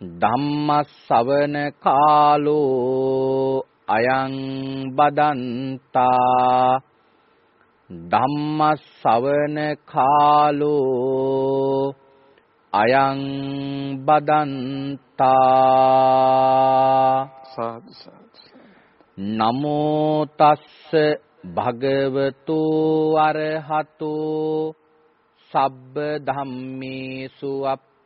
ධම්මස්සවන කාලෝ අයං බදන්තා. ධම්මස්සවන කාලෝ අයං බදන්තා. නමෝ තස්ස භගවතු අරහතෝ. සබ්බ ධම්මේසු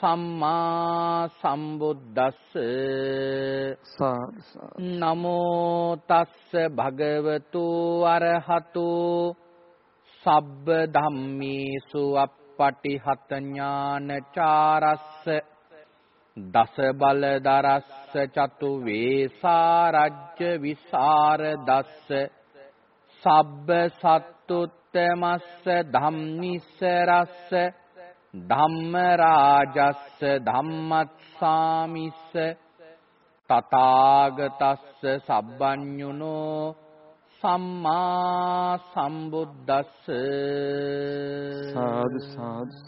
සම්මා සම්බුද්දස්ස. නමෝ තස්ස භගවතු අරහතු. සබ්බ ධම්මේසු අප්පටිහත ඥානචාරස්ස. දස බල දරස්ස චතු වේසාරජ්‍ය විසර දස්ස සබ්බ සත්තුත්තමස්ස ධම්නිස්සරස්ස ධම්ම රාජස්ස ධම්මත්සාමිස්ස තථාගතස්ස සබ්බඤුනෝ සම්මා සම්බුද්දස්ස සාදු සාදු.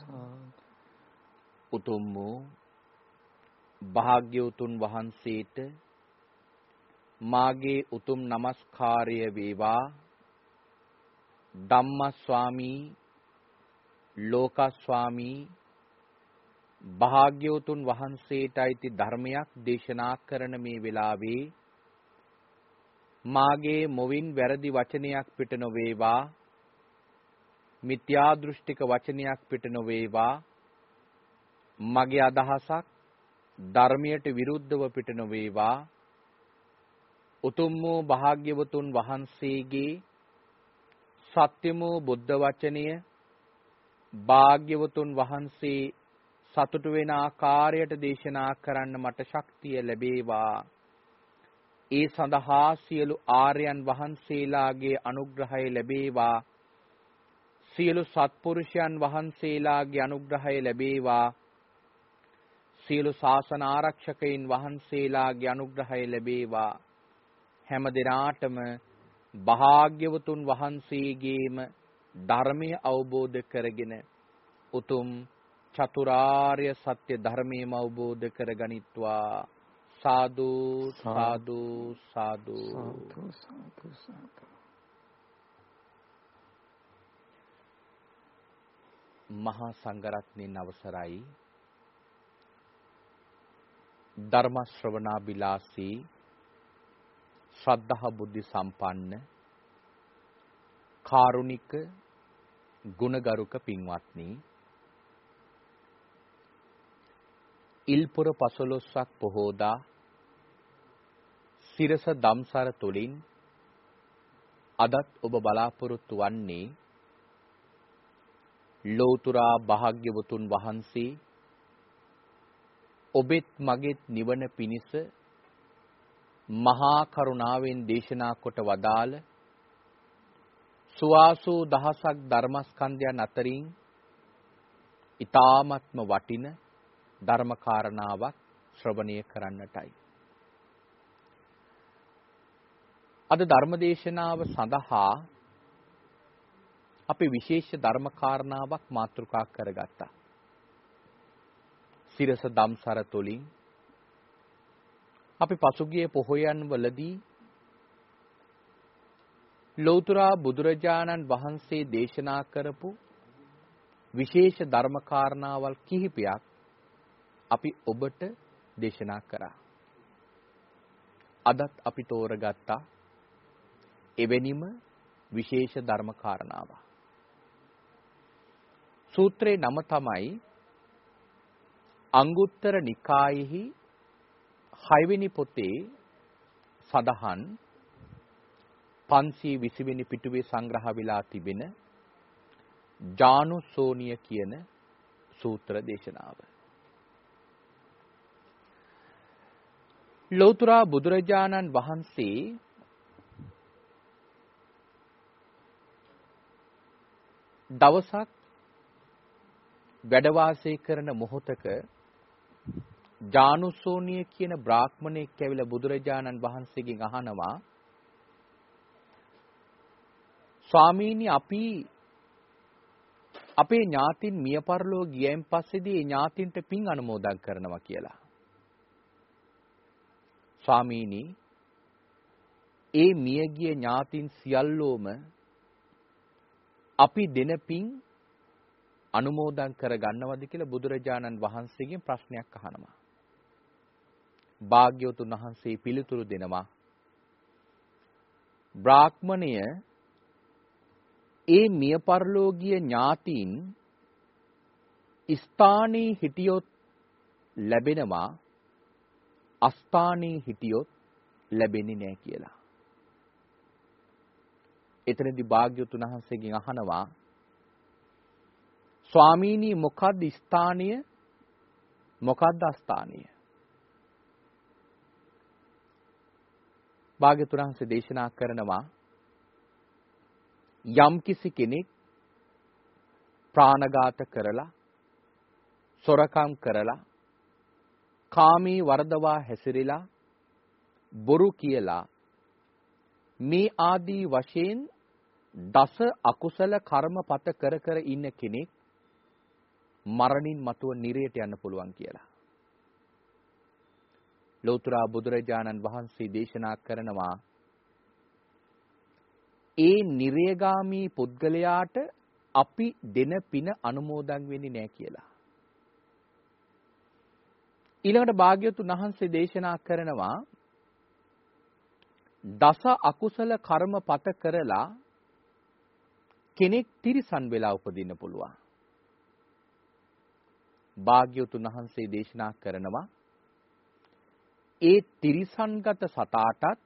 උතුම් වූ භාග්‍යවතුන් වහන්සේට මාගේ උතුම් নমස්කාරය වේවා. ධම්මස්වාමී ලෝකස්වාමී භාග්‍යවතුන් වහන්සේට අයිති ධර්මයක් දේශනා කරන මේ වෙලාවේ මාගේ මොවින් වැරදි වචනයක් පිට නොවේවා මිත්‍යා දෘෂ්ටික වචනයක් පිට නොවේවා මගේ අදහසක් ධර්මයට විරුද්ධව පිට නොවේවා. උතුම් වූ භාග්‍යවතුන් වහන්සේගේ සත්‍යම බුද්ධ වචනය භාග්‍යවතුන් වහන්සේ සතුටු වෙන ආකාරයට දේශනා කරන්න මට ශක්තිය ලැබේවා. ඒ සඳහා සියලු ආර්යයන් වහන්සේලාගේ අනුග්‍රහය ලැබේවා. සියලු සත්පුරුෂයන් වහන්සේලාගේ අනුග්‍රහය ලැබේවා. සියලු ශාසන ආරක්ෂකයින් වහන්සේලාගේ අනුග්‍රහය ලැබේවා. හැම දිනාටම භාග්‍යවතුන් වහන්සේගේම ධර්මය අවබෝධ කරගෙන උතුම් චතුරාර්ය සත්‍ය ධර්මයම අවබෝධ කරගනිත්වා. සාදු සාදු. සාදු මහා සංඝරත්නයන් අවසරයි. ධර්ම ශ්‍රවණා බිලාසී ශ්‍රද්ධා බුද්ධ සම්පන්න කාරුණික ගුණගරුක පින්වත්නි. ඉල්පුර පසළොස්වක් පොහෝදා සිරස දම්සර තුලින් අදත් ඔබ බලාපොරොත්තු වන්නේ ලෝතුරා භාග්‍යවතුන් වහන්සේ ඔබෙත් මගෙත් නිවන පිණිස මහා කරුණාවෙන් දේශනා කොට වදාළ සුවාසූ දහසක් ධර්මස්කන්ධයන් අතරින් ඊ타ත්ම වටින ධර්මකාරණාවක් ශ්‍රවණය කරන්නටයි. අද ධර්මදේශනාව සඳහා අපි විශේෂ ධර්මකාරණාවක් මාතෘකා කරගත්තා. සිරස දම්සර තුලින් අපි පසුගිය පොහොයන් වලදී ලෞතුරා බුදුරජාණන් වහන්සේ දේශනා කරපු විශේෂ ධර්ම කාරණාවල් කිහිපයක් අපි ඔබට දේශනා කරා. අදත් අපි තෝරගත්තා එවැනිම විශේෂ ධර්ම කාරණාවක්. සූත්‍රේ නම තමයි අංගුත්තර නිකායෙහි 6 වෙනි පොතේ සඳහන් 520 වෙනි පිටුවේ සංග්‍රහ වෙලා තිබෙන ජානුසෝනිය කියන සූත්‍ර දේශනාව. ලෞතර බුදුරජාණන් වහන්සේ දවසක් වැඩ වාසය කරන මොහොතක ජානුසෝනිය කියන බ්‍රාහ්මණයෙක් ඇවිල්ලා බුදුරජාණන් වහන්සේගෙන් අහනවා ස්වාමීනි අපි අපේ ඥාතින් මිය පරලෝ ගියයින් පස්සේදී ඒ ඥාතින්ට පින් අනුමෝදන් කරනවා කියලා. ස්වාමීනි ඒ මියගිය ඥාතින් සියල්ලෝම අපි දෙන පින් අනුමෝදන් කර ගන්නවද කියලා බුදුරජාණන් වහන්සේගෙන් ප්‍රශ්නයක් අහනවා. භාග්‍යවතුන් වහන්සේ පිළිතුරු දෙනවා. බ්‍රාහ්මණය ඒ මිය පරලෝකීය ඥාතීන් ස්ථානයේ හිටියොත් ලැබෙනවා අස්ථානයේ හිටියොත් ලැබෙන්නේ නැහැ කියලා. එතනදී භාග්‍යවතුන් වහන්සේගෙන් අහනවා ස්වාමීනි මොකද්ද ස්ථානීය මොකද්ද අස්ථානීය භාග්‍යවතුන් වහන්සේ දේශනා කරනවා යම්කිසි කෙනෙක් ප්‍රාණඝාත කරලා සොරකම් කරලා කාමී වර්ධවා හැසිරিলা බොරු කියලා මේ ආදී වශයෙන් දස අකුසල කර්මපත කර කර ඉන්න කෙනෙක් මරණින් මතුව නිරයට යන්න පුළුවන් කියලා. ලෞතර බුදුරජාණන් වහන්සේ දේශනා කරනවා ඒ නිරේගාමී පුද්ගලයාට අපි දෙන පින අනුමෝදන් වෙන්නේ නැහැ කියලා. ඊළඟට භාග්‍යවතුන් වහන්සේ දේශනා කරනවා දස අකුසල කර්මපත කරලා කෙනෙක් තිරිසන් වෙලා උපදින්න පුළුවන්. භාග්‍යවතුන් වහන්සේ දේශනා කරනවා ඒ තිරිසන්ගත සතාටත්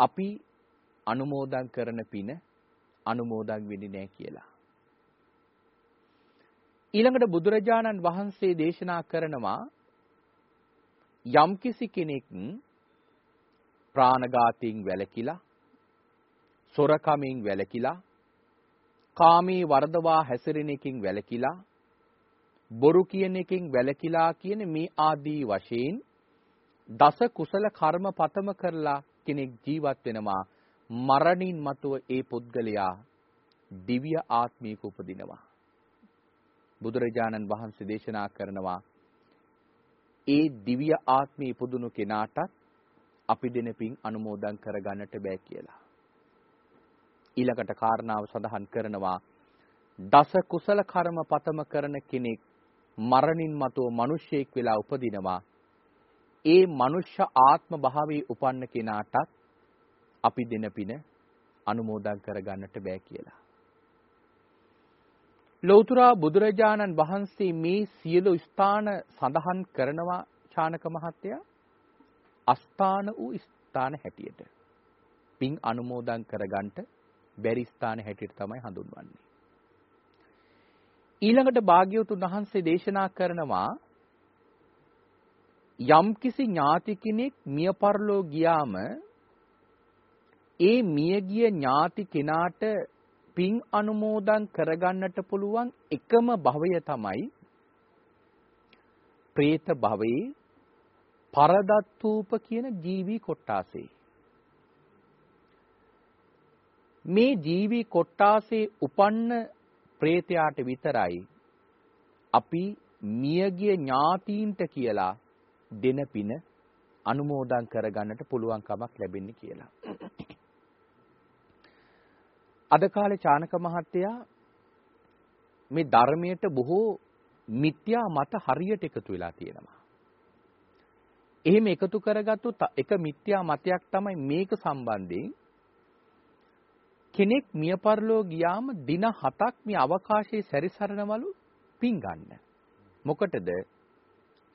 අපි අනුමෝදන් කරන පින අනුමෝදන් වෙන්නේ නැහැ කියලා. ඊළඟට බුදුරජාණන් වහන්සේ දේශනා කරනවා යම්කිසි කෙනෙක් ප්‍රාණඝාතයෙන් වැළකීලා සොරකමින් වැළකීලා කාමී වර්ධවා හැසිරෙන එකකින් වැළකීලා බොරු කියන එකෙන් වැළකීලා කියන මේ ආදී වශයෙන් දස කුසල කර්ම පතම කරලා කෙනෙක් ජීවත් වෙනවා මරණින් මතුව ඒ පුද්ගලයා දිව්‍ය ආත්මයක උපදිනවා බුදුරජාණන් වහන්සේ දේශනා කරනවා ඒ දිව්‍ය ආත්මය ඉපදුණු කෙනාටත් අපි දෙන පින් අනුමෝදන් කරගන්නට බෑ කියලා. ඊළඟට කාරණාව සඳහන් කරනවා දස කුසල කර්ම පතම කරන කෙනෙක් මරණින් මතුව මිනිසෙක් වෙලා උපදිනවා. ඒ මනුෂ්‍ය ආත්ම භාවයේ උපන්න කෙනාටත් අපි දෙන පින අනුමෝදන් කරගන්නට බෑ කියලා. ලෞතර බුදුරජාණන් වහන්සේ මේ සියලු ස්ථාන සඳහන් කරනවා චානක මහත්තයා අස්ථාන වූ ස්ථාන හැටියට. පින් අනුමෝදන් කරගන්නට බැරි ස්ථාන හැටියට තමයි හඳුන්වන්නේ. ඊළඟට භාග්‍යවතුන් වහන්සේ දේශනා කරනවා යම්කිසි ඥාති කෙනෙක් මිය පරලෝ ගියාම ඒ මියගිය ඥාති කෙනාට පින් අනුමෝදන් කරගන්නට පුළුවන් එකම භවය තමයි പ്രേත භවයේ පරදත්තූප කියන ජීවි කොට්ටාසේ මේ ජීවි කොට්ටාසේ උපන්න പ്രേතයාට විතරයි අපි මියගිය ඥාතීන්ට කියලා දෙන පින අනුමෝදන් කරගන්නට පුළුවන් කමක් ලැබෙන්නේ කියලා. අද කාලේ චානක මහත්තයා මේ ධර්මයට බොහෝ මිත්‍යා මත හරියට එකතු වෙලා තියෙනවා. එහෙම එකතු කරගත්තු එක මිත්‍යා මතයක් තමයි මේක සම්බන්ධයෙන් කෙනෙක් මිය පරලෝ ගියාම දින 7ක් මේ අවකාශයේ සැරිසරනවලු පින් ගන්න. මොකටද?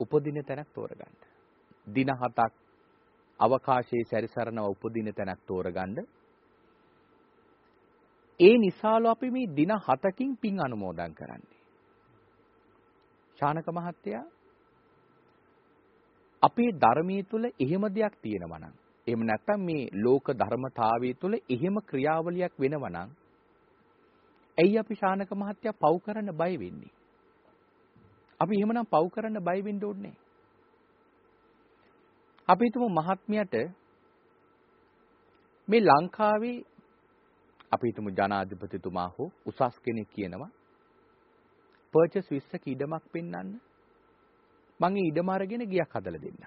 උපදින තැනක් තෝරගන්න. දින 7ක් අවකාශයේ සැරිසරනව උපදින තැනක් තෝරගන්න. ඒ නිසාලු අපි මේ දින 7කින් පින් අනුමෝදන් කරන්නේ. ශානක මහත්තයා අපේ ධර්මයේ තුල එහෙම දෙයක් තියෙනවා නම් එහෙම නැත්නම් මේ ලෝක ධර්මතාවයේ තුල එහෙම ක්‍රියාවලියක් වෙනවා නම් ඇයි අපි ශානක මහත්තයා පව් කරන්න බය වෙන්නේ? අපි එහෙමනම් පව් කරන්න බය වෙන්න ඕනේ අපි හිතමු මහත්මියට මේ ලංකාවේ අපි හිතමු ජනාධිපතිතුමා හෝ උසස් කෙනෙක් කියනවා. පර්චස් 20ක ඉඩමක් පෙන්වන්න මම ඒ ඉඩම අරගෙන ගියක් හදලා දෙන්න.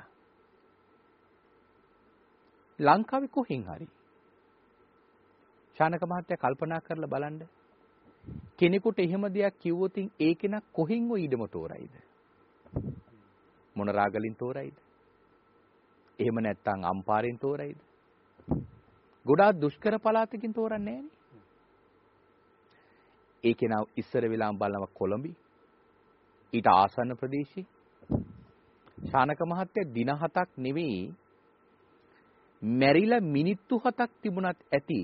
ලංකාවේ කොහෙන් හරි. ශානක මහත්තයා කල්පනා කරලා බලන්න. කෙනෙකුට එහෙම දෙයක් කිව්වොත් ඒ කෙනා කොහෙන් ඔය ඉඩම තෝරයිද? මොන රාගලින් තෝරයිද? එහෙම නැත්නම් අම්පාරෙන් තෝරයිද? ගොඩාක් දුෂ්කර පළාතකින් තෝරන්නේ නෑනේ ඒ කෙනා ඉස්සර වෙලාම බලනවා කොළඹි ඊට ආසන්න ප්‍රදේශේ. ශානක මහත්තයා දින හතක් නෙවෙයි මැරිලා මිනිත්තු හතක් තිබුණත් ඇති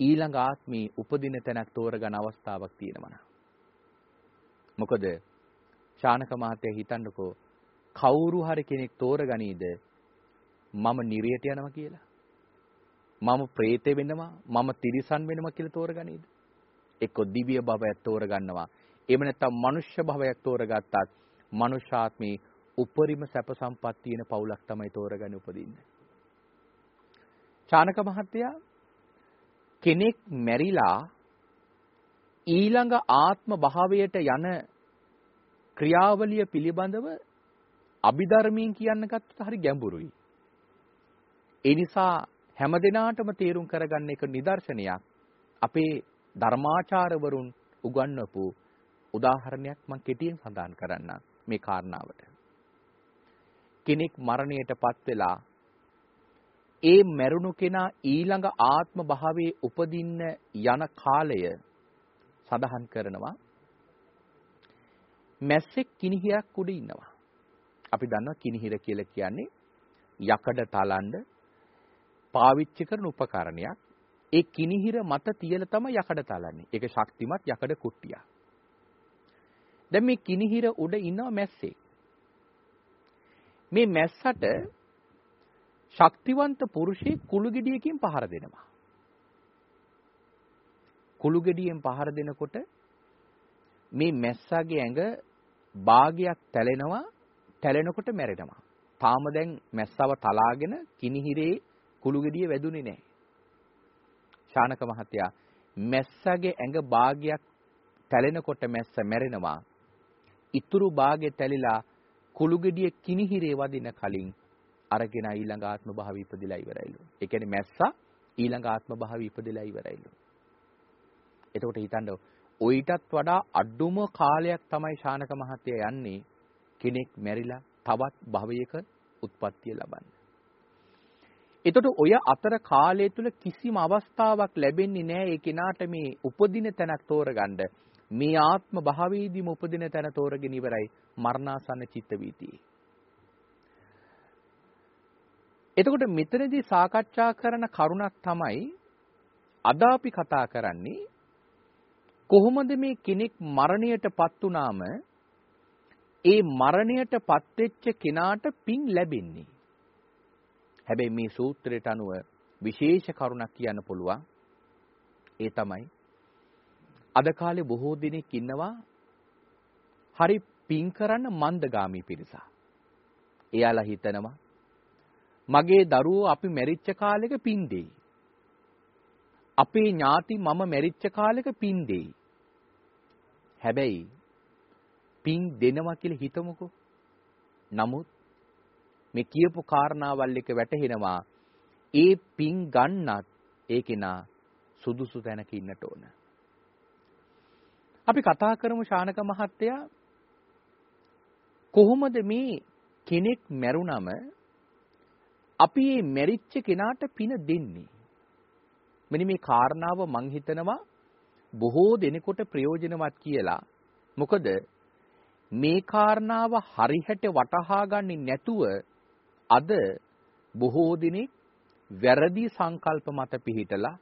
ඊළඟ ආත්මේ උපදින තැනක් තෝරගන්න අවස්ථාවක් තියෙනවා මොකද ශානක මහත්තයා හිතන්නකෝ කවුරු හරි කෙනෙක් තෝරගනීද මම නිරයට යනවා කියලා. මම ප්‍රේතය වෙනවා මම තිරිසන් වෙනවා කියලා තෝරගනීද එක්ක දිව්‍ය භවයක් තෝරගන්නවා එහෙම නැත්නම් මනුෂ්‍ය භවයක් තෝරගත්තත් මනුෂ්‍යාත්මේ උපරිම සැප සම්පත් තියෙන පවුලක් තමයි තෝරගෙන උපදින්නේ. චානක මහත්තයා කෙනෙක් මැරිලා ඊළඟ ආත්ම භාවයට යන ක්‍රියාවලිය පිළිබඳව අභිධර්මයෙන් කියන්න ගත්තොත් හරි ගැඹුරුයි. ඒ නිසා හැමදෙනාටම තේරුම් කරගන්න එක නිදර්ශනයක් අපේ ධර්මාචාරවරුන් උගන්වපු උදාහරණයක් මම කෙටියෙන් සඳහන් කරන්නම් මේ කාරණාවට. කෙනෙක් මරණයටපත් වෙලා ඒ මැරුණු කෙනා ඊළඟ ආත්ම භාවයේ උපදින්න යන කාලය සඳහන් කරනවා මැස්සෙක් කිනිහිරක් උඩ ඉන්නවා. අපි දන්නවා කිනිහිර කියලා කියන්නේ යකඩ තලන්න පාවිච්චි කරන උපකරණයක්. ඒ කිනිහිර මත තියලා තමයි යකඩ තලන්නේ. ඒක ශක්තිමත් යකඩ කුට්ටියක්. දැන් මේ කිනිහිර උඩ ඉන්නව මැස්සේ. මේ මැස්සට ශක්තිවන්ත පුරුෂයෙක් කුළු ගෙඩියකින් පහර දෙනවා. කුළු ගෙඩියෙන් පහර දෙනකොට මේ මැස්සාගේ ඇඟ භාගයක් තැලෙනවා තැලෙනකොට මැරෙනවා. තාම දැන් මැස්සව තලාගෙන කිනිහිරේ කුළු ගෙඩිය වැදුනේ නැහැ. ශානක මහත්තයා මැස්සගේ ඇඟ භාගයක් තැලෙනකොට මැස්ස මැරෙනවා. ඉතුරු භාගෙ තැලිලා කුළු ගෙඩිය කිනිහිරේ වදින කලින් අරගෙන ඊළඟ ආත්ම භාවය ඉපදිලා ඉවරයිලු. ඒ කියන්නේ මැස්සා ඊළඟ ආත්ම භාවය ඉපදිලා ඉවරයිලු. එතකොට හිතන්න ඔయితත් වඩා අඩුම කාලයක් තමයි ශානක මහත්තයා යන්නේ කෙනෙක් මැරිලා තවත් භවයක උත්පත්තිය ලබන්න. එතකොට ඔය අතර කාලය තුල කිසිම අවස්ථාවක් ලැබෙන්නේ නැහැ ඒ කෙනාට මේ උපදින තැනක් තෝරගන්න. මේ ආත්ම භාවයේදීම උපදින තැන තෝරගෙන ඉවරයි මරණාසන්න චිත්ත වීතියේ. එතකොට මෙතනදී සාකච්ඡා කරන කරුණක් තමයි අද අපි කතා කරන්නේ කොහොමද මේ කෙනෙක් මරණයටපත් වුනාම ඒ මරණයටපත් වෙච්ච කෙනාට පින් ලැබෙන්නේ. හැබැයි මේ සූත්‍රයට අනුව විශේෂ කරුණක් කියන්න පුළුවන්. ඒ තමයි අද කාලේ බොහෝ දෙනෙක් ඉන්නවා හරි පින් කරන්න මන්දගාමී පිරිසක්. එයාලා හිතනවා මගේ දරුවෝ අපි මැරිච්ච කාලෙක පින් දෙයි. අපේ ඥාති මම මැරිච්ච කාලෙක පින් දෙයි. හැබැයි පින් දෙනවා කියලා හිතමුකෝ. නමුත් මේ කියපු කාරණාවල් එක වැටහෙනවා ඒ පින් ගන්නත් ඒ කෙනා සුදුසු තැනක ඉන්නට ඕන. අපි කතා කරමු ශානක මහත්තයා කොහොමද මේ කෙනෙක් මැරුණම අපි මේ මැරිච්ච කෙනාට පින දෙන්නේ. මෙන්න මේ කාරණාව මං හිතනවා බොහෝ දෙනෙකුට ප්‍රයෝජනවත් කියලා. මොකද මේ කාරණාව හරියට වටහා ගන්නේ නැතුව අද බොහෝ දිනෙක වැරදි සංකල්ප මත පිහිටලා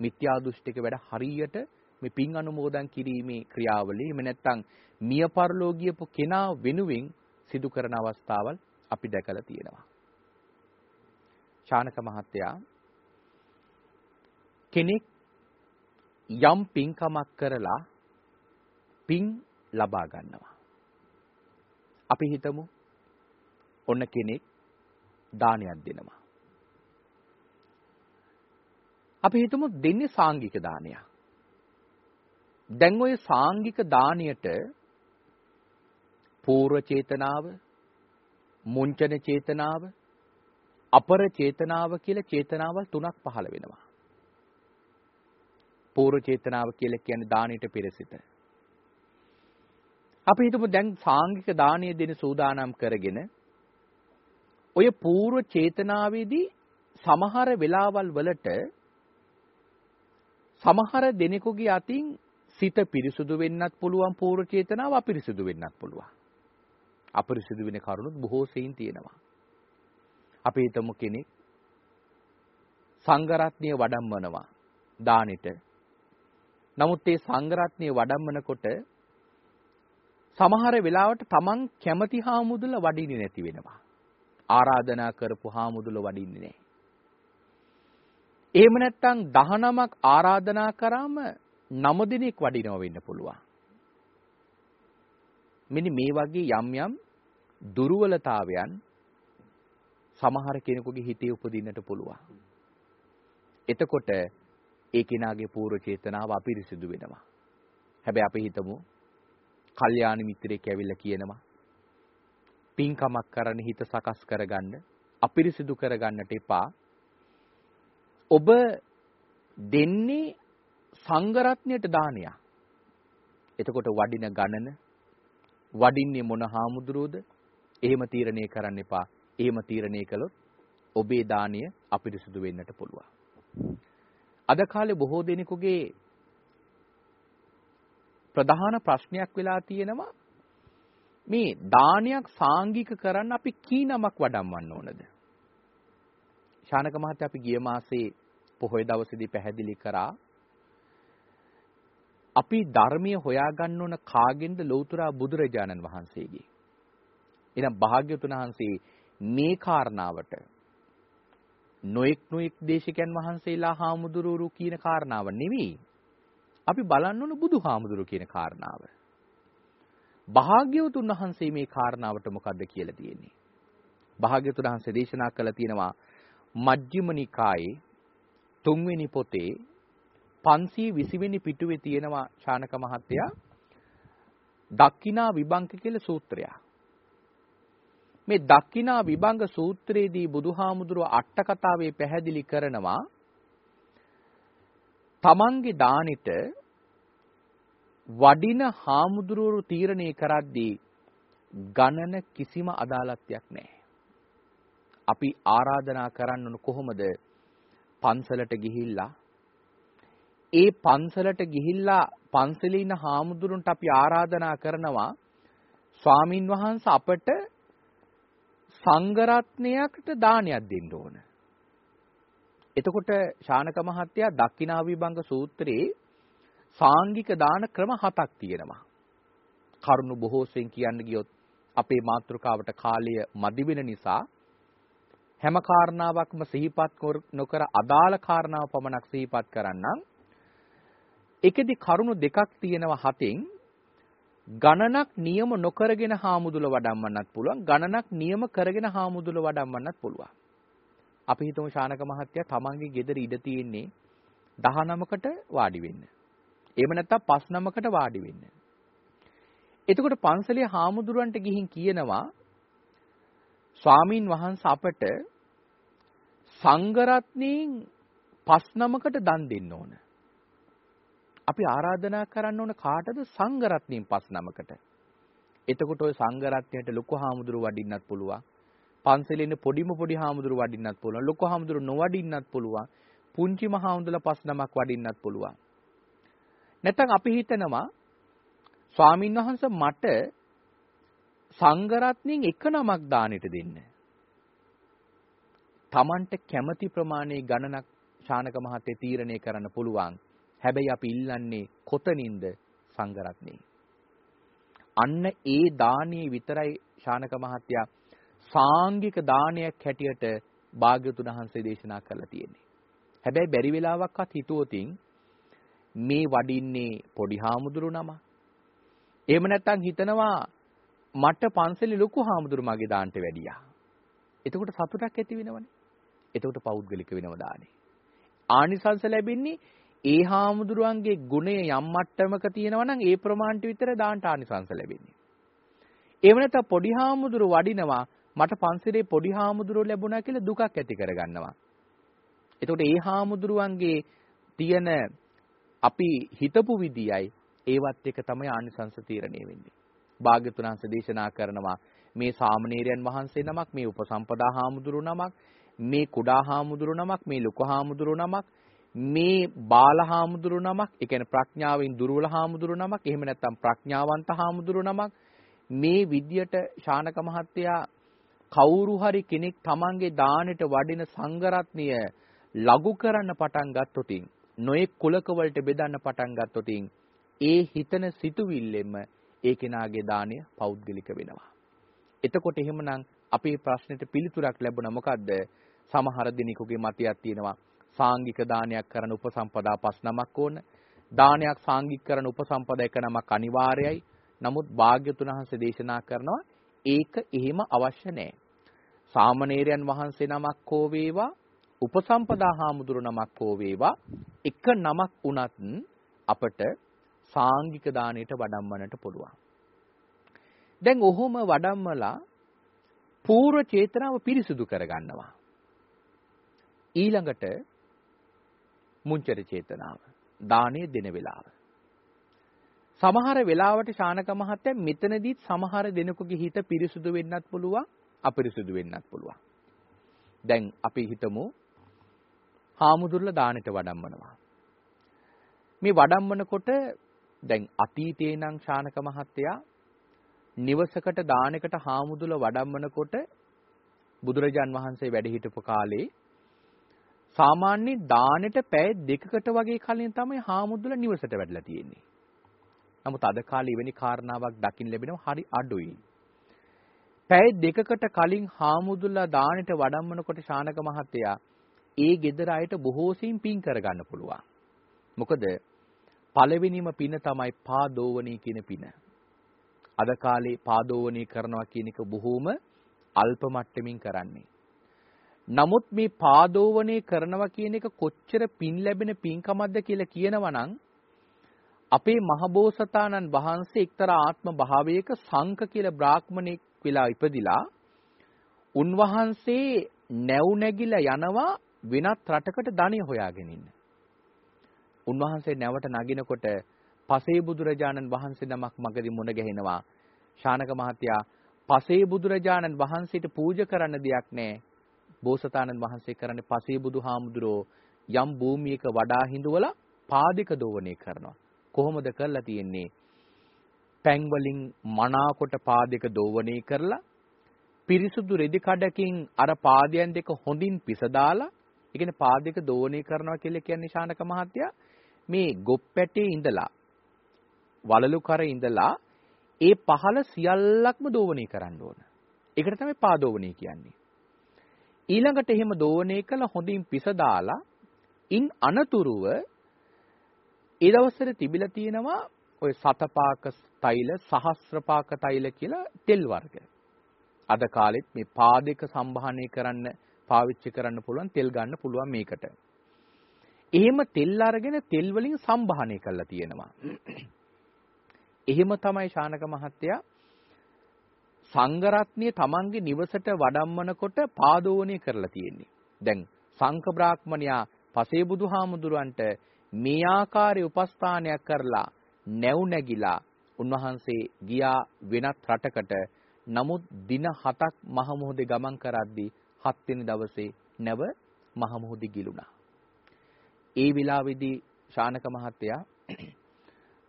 මිත්‍යා දෘෂ්ටික වැඩ හරියට මේ පින් අනුමෝදන් කිරීමේ ක්‍රියාවලිය එහෙම නැත්නම් මිය පරලෝකියපු කෙනා වෙනුවෙන් සිදු කරන අවස්ථාවල් අපි දැකලා තියෙනවා. ශානක මහත්තයා කෙනෙක් යම් පින්කමක් කරලා පින් ලබා ගන්නවා. අපි හිතමු ඔන්න කෙනෙක් දානයක් දෙනවා. අපි හිතමු දෙන්නේ සාංගික දානයක්. දැන් ওই සාංගික දානයට පූර්ව චේතනාව, මුංචන චේතනාව, අපර චේතනාව කියලා චේතනාවල් තුනක් පහළ වෙනවා. පූර්ව චේතනාව කියලා කියන්නේ දානෙට පෙරසිත. අපි හිතමු දැන් සාංගික දානය දෙන සූදානම් කරගෙන ඔය පූර්ව චේතනාවේදී සමහර වෙලාවල් වලට සමහර දෙනෙකුගේ අතින් සිත පිරිසුදු වෙන්නත් පුළුවන් පූර්ව චේතනාව අපිරිසුදු වෙන්නත් පුළුවන්. අපිරිසුදු වෙන කරුණුත් බොහෝ සෙයින් තියෙනවා. අපි හිතමු කෙනෙක් සංඝරත්නය වඩම්මනවා දානෙට. නමුත් ඒ සංඝරත්නය වඩම්මනකොට සමහර වෙලාවට තමන් කැමති හාමුදුල වඩින්නේ නැති වෙනවා. ආරාධනා කරපු හාමුදුල වඩින්නේ නැහැ. එහෙම නැත්නම් 19ක් ආරාධනා කරාම 9 දිනක් වඩිනව වෙන්න පුළුවන්. මෙන්න මේ වගේ යම් යම් දුර්වලතාවයන් සමහර කෙනෙකුගේ හිතේ උපදින්නට පුළුවන්. එතකොට ඒ කෙනාගේ පූර්ව චේතනාව අපිරිසිදු වෙනවා. හැබැයි අපි හිතමු කල්යාණ මිත්‍රයෙක් ඇවිල්ලා කියනවා පින්කමක් කරන්න හිත සකස් කරගන්න අපිරිසිදු කරගන්නට එපා. ඔබ දෙන්නේ සංඝරත්නයට දානයක්. එතකොට වඩින ගණන වඩින්නේ මොන හාමුදුරුවෝද? එහෙම තීරණය කරන්න එපා. එහෙම තීරණය කළොත් ඔබේ දාණය අපිරිසුදු වෙන්නට පුළුවන්. අද කාලේ බොහෝ දෙනෙකුගේ ප්‍රධාන ප්‍රශ්නයක් වෙලා තියෙනවා මේ දානයක් සාංගික කරන්න අපි කී නමක් වඩම්වන්න ඕනද? ශානක මහත්තයා අපි ගිය මාසේ පොහොය දවසේදී පැහැදිලි කරා අපි ධර්මයේ හොයාගන්න ඕන කාගෙන්ද ලෞතුරා බුදුරජාණන් වහන්සේගේ. එහෙනම් භාග්‍යතුන් වහන්සේ මේ කාරණාවට නොඑක් නොඑක් දේශකයන් වහන්සේලා හාමුදුරුවෝ කියන කාරණාව නෙවෙයි. අපි බලන්න ඕන බුදුහාමුදුරුවෝ කියන කාරණාව. භාග්‍යවතුන් වහන්සේ මේ කාරණාවට මොකද්ද කියලා තියෙන්නේ? භාග්‍යවතුන් වහන්සේ දේශනා කළා තියෙනවා මජ්ක්‍ධිම නිකායේ තුන්වෙනි පොතේ 520 වෙනි පිටුවේ තියෙනවා ශානක මහත්තයා දක්ඛිනා විභංග කියලා සූත්‍රයක්. මේ දක්ඛිනා විභංග සූත්‍රයේදී බුදුහාමුදුරුව අට කතාවේ පැහැදිලි කරනවා තමන්ගේ දානෙට වඩින හාමුදුරුවරු තීරණය කරද්දී ගණන කිසිම අදාළත්වයක් නැහැ. අපි ආරාධනා කරන්න ඕන කොහොමද? පන්සලට ගිහිල්ලා ඒ පන්සලට ගිහිල්ලා පන්සලේ ඉන්න හාමුදුරුන්ට අපි ආරාධනා කරනවා ස්වාමින් වහන්සේ අපට සංඝරත්නයකට දානයක් දෙන්න ඕන. එතකොට ශානක මහත්තයා දක්ඛිනාවිභංග සූත්‍රයේ සාංගික දාන ක්‍රම හතක් තියෙනවා. කරුණු බොහෝසෙන් කියන්න ගියොත් අපේ මාතෘකාවට කාලය මදි වෙන නිසා හැම කාරණාවක්ම සිහිපත් නොකර අදාළ කාරණාව පමණක් සිහිපත් කරන්නම්. එකෙදි කරුණු දෙකක් තියෙනවා හතෙන් ගණනක් නියම නොකරගෙන හාමුදුල වඩම්මන්නත් පුළුවන් ගණනක් නියම කරගෙන හාමුදුල වඩම්මන්නත් පුළුවන් අපි හිතමු ශානක මහත්තයා තමන්ගේ ගෙදර ඉඩ තියෙන්නේ 19කට වාඩි වෙන්න. එහෙම නැත්නම් 59කට වාඩි වෙන්න. එතකොට පන්සලේ හාමුදුරන්ට ගිහින් කියනවා ස්වාමින් වහන්සේ අපට සංඝරත්නයෙන් 59කට දන් දෙන්න ඕන. අපි ආරාධනා කරන්න ඕන කාටද සංඝ රත්නයෙන් පස් නමකට. එතකොට ওই සංඝ රත්නයට ලොකු හාමුදුරු වඩින්නත් පුළුවන්. පන්සලේ ඉන්න පොඩිම පොඩි හාමුදුරු වඩින්නත් පුළුවන්. ලොකු හාමුදුරු නොවඩින්නත් පුළුවන්. පුංචි මහාමුදුලා පස් නමක් වඩින්නත් පුළුවන්. නැත්නම් අපි හිතනවා ස්වාමින් වහන්සේ මට සංඝරත්නයෙන් එක නමක් දානෙට දෙන්න. Tamanට කැමති ප්‍රමාණයේ ගණනක් ශානක මහත්තයා තීරණය කරන්න පුළුවන්. හැබැයි අපි ඉල්ලන්නේ කොතනින්ද සංඝරත්නේ. අන්න ඒ දානයේ විතරයි ශානක මහත්තයා සාංගික දානයක් හැටියට භාග්‍යතුන් වහන්සේ දේශනා කරලා තියෙන්නේ. හැබැයි බැරි වෙලාවක්වත් හිතුවොතින් මේ වඩින්නේ පොඩි හාමුදුරු නම. එහෙම නැත්නම් හිතනවා මට පන්සලේ ලොකු හාමුදුරු මගේ දාන්නට වැඩියා. එතකොට සතුටක් ඇති වෙනවනේ. එතකොට පෞද්ගලික වෙනව දානේ. ආනිසංස ලැබෙන්නේ ඒ හාමුදුරුවන්ගේ ගුණය යම් මට්ටමක තියෙනවා නම් ඒ ප්‍රමාණයට විතර දාන්නට ආනිසංස ලැබෙන්නේ. එහෙම නැත්නම් පොඩි හාමුදුරු වඩිනවා මට පන්සලේ පොඩි හාමුදුරුවෝ ලැබුණා කියලා දුකක් ඇති කරගන්නවා. එතකොට ඒ හාමුදුරුවන්ගේ තියෙන අපි හිතපු විදියයි ඒවත් එක තමයි ආනිසංස තීරණය වෙන්නේ. භාග්‍යතුන් වහන්සේ දේශනා කරනවා මේ සාමණේරයන් වහන්සේ නමක් මේ උපසම්පදා හාමුදුරු නමක් මේ කුඩා හාමුදුරු නමක් මේ ලොකු හාමුදුරු නමක් මේ බාල හාමුදුරු නමක් ඒ කියන්නේ ප්‍රඥාවෙන් දුර්වල හාමුදුරු නමක් එහෙම නැත්නම් ප්‍රඥාවන්ත හාමුදුරු නමක් මේ විද්යට ශානක මහත්තයා කවුරු හරි කෙනෙක් තමන්ගේ දානෙට වඩින සංඝරත්නය ලඝු කරන්න පටන් ගත්තොතින් නොයෙක් කුලක වලට බෙදන්න පටන් ගත්තොතින් ඒ හිතන සිතුවිල්ලෙම ඒ කෙනාගේ දාණය පෞද්ගලික වෙනවා. එතකොට එහෙමනම් අපේ ප්‍රශ්නෙට පිළිතුරක් ලැබුණා මොකද්ද? සමහර දිනෙකගේ මතයක් තියෙනවා සාංගික දානයක් කරන උපසම්පදා පස් නමක් ඕන. දානයක් සාංගික කරන උපසම්පදා එක නමක් අනිවාර්යයි. නමුත් භාග්‍යතුන් වහන්සේ දේශනා කරනවා ඒක එහෙම අවශ්‍ය නැහැ. සාමණේරයන් වහන්සේ නමක් හෝ වේවා උපසම්පදා හාමුදුරු නමක් හෝ වේවා එක නමක් වුණත් අපට සාංගික දාණයට වඩම්මනට පුළුවන්. දැන් ඔහොම වඩම්මලා පූර්ව චේතනාව පිරිසුදු කරගන්නවා. ඊළඟට මුංචර චේතනාව දාණය දෙන වෙලාව. සමහර වෙලාවට ශානක මහත්තයා මෙතනදීත් සමහර දෙනෙකුගේ හිත පිරිසුදු වෙන්නත් පුළුවන් අපිරිසුදු වෙන්නත් පුළුවන්. දැන් අපි හිතමු හාමුදුරුවෝ දානෙට වඩම්මනවා. මේ වඩම්මනකොට දැන් අතීතේ නම් ශානක මහත්තයා නිවසකට දානකට හාමුදුරුවෝ වඩම්මනකොට බුදුරජාන් වහන්සේ වැඩ හිටපු කාලේ සාමාන්‍ය දානෙට පැය දෙකකට වගේ කලින් තමයි හාමුදුරුවෝ නිවසට වැඩලා තියෙන්නේ. නමුත් අද කාලේ එවැනි කාරණාවක් දකින්න ලැබෙනවා හරි අඩුයි. පැය දෙකකට කලින් හාමුදුරුවෝ දානෙට වඩම්මනකොට ශානක මහත්තයා ඒ ගෙදර අයට බොහෝසින් පින් කරගන්න පුළුවන්. මොකද පළවෙනිම පින තමයි පාදෝවණී කියන පින. අද කාලේ පාදෝවණී කරනවා කියන එක බොහෝම අල්ප මට්ටමින් කරන්නේ. නමුත් මේ පාදෝවණී කරනවා කියන එක කොච්චර පින් ලැබෙන පින්කමක්ද කියලා කියනවා අපේ මහබෝසතාණන් වහන්සේ එක්තරා ආත්ම භාවයක සංක කියලා බ්‍රාහ්මණෙක් වෙලා ඉපදිලා උන්වහන්සේ නැව් නැගිලා යනවා වෙනත් රටකට ධනිය හොයාගෙන ඉන්න. උන්වහන්සේ නැවට නගිනකොට පසේ බුදුරජාණන් වහන්සේ නමක් මගදී මුණ ගැහෙනවා. ශානක මහත්තයා පසේ බුදුරජාණන් වහන්සේට පූජා කරන්න දෙයක් නැහැ. බෝසතාණන් වහන්සේ කරන්නේ පසේ බුදුහාමුදුරෝ යම් භූමියක වඩා හිඳුවලා පාදික දෝවණය කරනවා. කොහොමද කරලා තියෙන්නේ? පැන් වලින් මනාකොට පාදික දෝවණය කරලා පිරිසුදු රෙදි කඩකින් අර පාදයන් දෙක හොඳින් පිස දාලා ඒ කියන්නේ පාදයක දෝණය කරනවා කියලා කියන්නේ ශානක මහත්තයා මේ ගොප්පැටේ ඉඳලා වලලු කර ඉඳලා ඒ පහළ සියල්ලක්ම දෝවණය කරන්න ඕන. ඒකට තමයි පාදෝවණය කියන්නේ. ඊළඟට එහෙම දෝවණය කළ හොඳින් පිස දාලා ඉන් අනතුරුව ඒ දවස්වල තිබිලා තියෙනවා ඔය සතපාක තෛල සහස්‍රපාක තෛල කියලා තෙල් වර්ග. අද කාලෙත් මේ පාදයක සම්භාහණය කරන්න පාවිච්චි කරන්න පුළුවන් තෙල් ගන්න පුළුවන් මේකට. එහෙම තෙල් අරගෙන තෙල් වලින් සම්භාහණය කරලා තියෙනවා. එහෙම තමයි ශානක මහත්තයා සංඝරත්නිය තමන්ගේ නිවසට වඩම්මනකොට පාදෝවණය කරලා තියෙන්නේ. දැන් සංඝ බ්‍රාහ්මණයා පසේ බුදුහාමුදුරන්ට මේ ආකාරයේ උපස්ථානයක් කරලා නැව් නැගිලා උන්වහන්සේ ගියා වෙනත් රටකට. නමුත් දින 7ක් මහ මුහුදේ ගමන් කරද්දී 7 වෙනි දවසේ නැව මහ මුහුදේ ගිලුණා. ඒ විලාවේදී ශානක මහත්තයා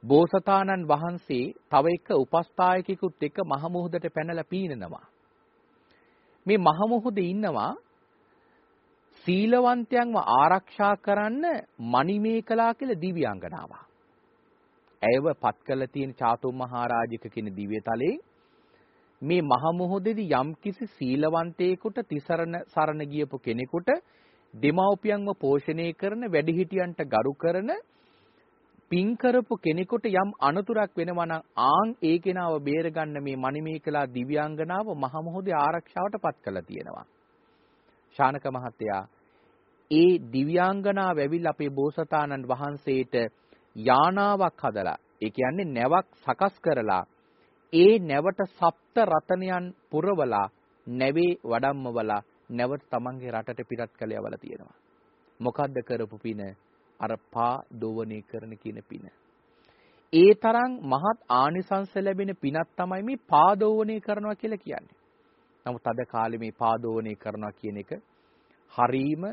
බෝසතාණන් වහන්සේ තව එක උපස්ථායකෙකුත් එක්ක මහ මුහුදට පැනලා පීනනවා. මේ මහ මුහුදේ ඉන්නවා සීලවන්තයන්ව ආරක්ෂා කරන්න මණිමේකලා කියලා දිව්‍යාංගනාවක්. ඇයව පත් කළ තියෙන චාතුම් මහරජික කියන දිව්‍යතලේ මේ මහ මොහොතේදී යම්කිසි සීලවන්තයෙකුට තිසරණ සරණ ගියපු කෙනෙකුට දෙමව්පියන්ව පෝෂණය කරන වැඩිහිටියන්ට ගරු කරන පින් කරපු කෙනෙකුට යම් අනතුරක් වෙනවා නම් ආන් ඒ කෙනාව බේරගන්න මේ මණිමේකලා දිව්‍යාංගනාව මහ මොහොතේ ආරක්ෂාවට පත් කළා තියෙනවා. ශානක මහත්තයා ඒ දිව්‍යාංගනාව ඇවිල්ලා අපේ බෝසතාණන් වහන්සේට යානාවක් හදලා ඒ කියන්නේ නැවක් සකස් කරලා ඒ නැවට සප්ත රතනයන් පුරවලා නැවේ වඩම්මවලා නැවට තමන්ගේ රටට පිටත් කළයවල තියෙනවා. මොකද්ද කරපු පින? අර පා දෝවණේ කරන කියන පින. ඒ තරම් මහත් ආනිසංස ලැබෙන පිනක් තමයි මේ පාදෝවණේ කරනවා කියලා කියන්නේ. නමුත් අද කාලේ මේ පාදෝවණේ කරනවා කියන එක හරීම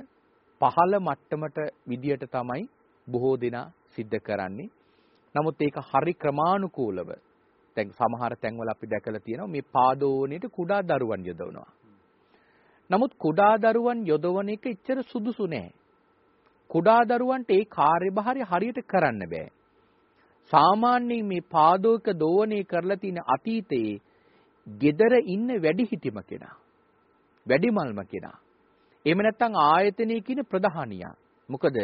පහළ මට්ටමට විදියට තමයි බොහෝ දෙනා සිද්ධ කරන්නේ. නමුත් ඒක හරි ක්‍රමානුකූලව දැන් සමහර තැන්වල අපි දැකලා තියෙනවා මේ පාදෝවණේට කුඩා දරුවන් යොදවනවා. නමුත් කුඩා දරුවන් යොදවන එක එච්චර සුදුසු නෑ. කුඩා දරුවන්ට ඒ කාර්යභාරය හරියට කරන්න බෑ. සාමාන්‍යයෙන් මේ පාදෝක දෝවණේ කරලා තියෙන අතීතයේ gedara ඉන්න වැඩිහිටිම කෙනා. වැඩිමල්ම කෙනා. එහෙම නැත්නම් ආයතනයේ කියන ප්‍රධානියා. මොකද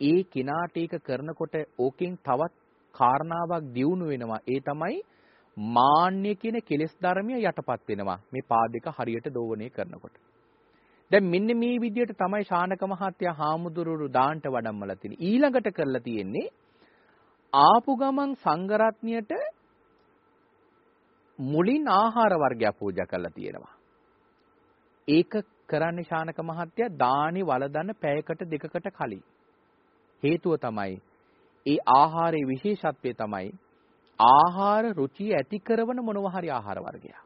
ඒ කෙනාට ඒක කරනකොට ඕකෙන් තවත් කාරණාවක් දියුණු වෙනවා. ඒ තමයි මාන්නය කියන කෙලෙස් ධර්මය යටපත් වෙනවා. මේ පාදක හරියට දෝවණය කරනකොට. දැන් මෙන්න මේ විදිහට තමයි ශානක මහත්තයා හාමුදුරුවෝ දාන්ට වඩම්මලා තියෙන්නේ. ඊළඟට කරලා තියෙන්නේ ආපු ගමන් සංඝරත්නියට මුලින් ආහාර වර්ගයක් පූජා කරලා තියෙනවා. ඒක කරන්නේ ශානක මහත්තයා දානි වළඳන පැයකට දෙකකට කලින්. හේතුව තමයි ඒ ආහාරයේ විශේෂත්වය තමයි ආහාර රුචිය ඇති කරන මොනවා හරි ආහාර වර්ගයක්.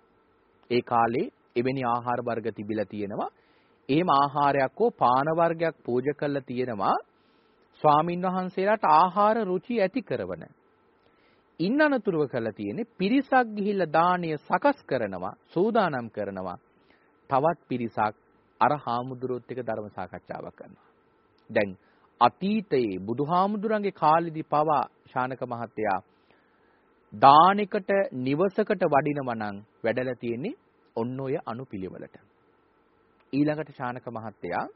ඒ කාලේ එවැනි ආහාර වර්ග තිබිලා තියෙනවා. එහෙම ආහාරයක් හෝ පාන වර්ගයක් පූජා කරලා තියෙනවා. ස්වාමින් වහන්සේලාට ආහාර රුචි ඇති කරන. ඉන්න අනතුරුව කරලා තියෙන්නේ පිරිසක් ගිහිල්ලා දාණය සකස් කරනවා, සූදානම් කරනවා. තවත් පිරිසක් අර හාමුදුරුවොත් එක්ක ධර්ම සාකච්ඡාවක් කරනවා. දැන් අතීතයේ බුදුහාමුදුරන්ගේ කාලෙදි පවා ශානක මහත්තයා දානෙකට නිවසකට වඩිනවා නම් වැඩලා තියෙන්නේ ඔන්න ඔය අනුපිළිවෙලට. ඊළඟට ශානක මහත්තයා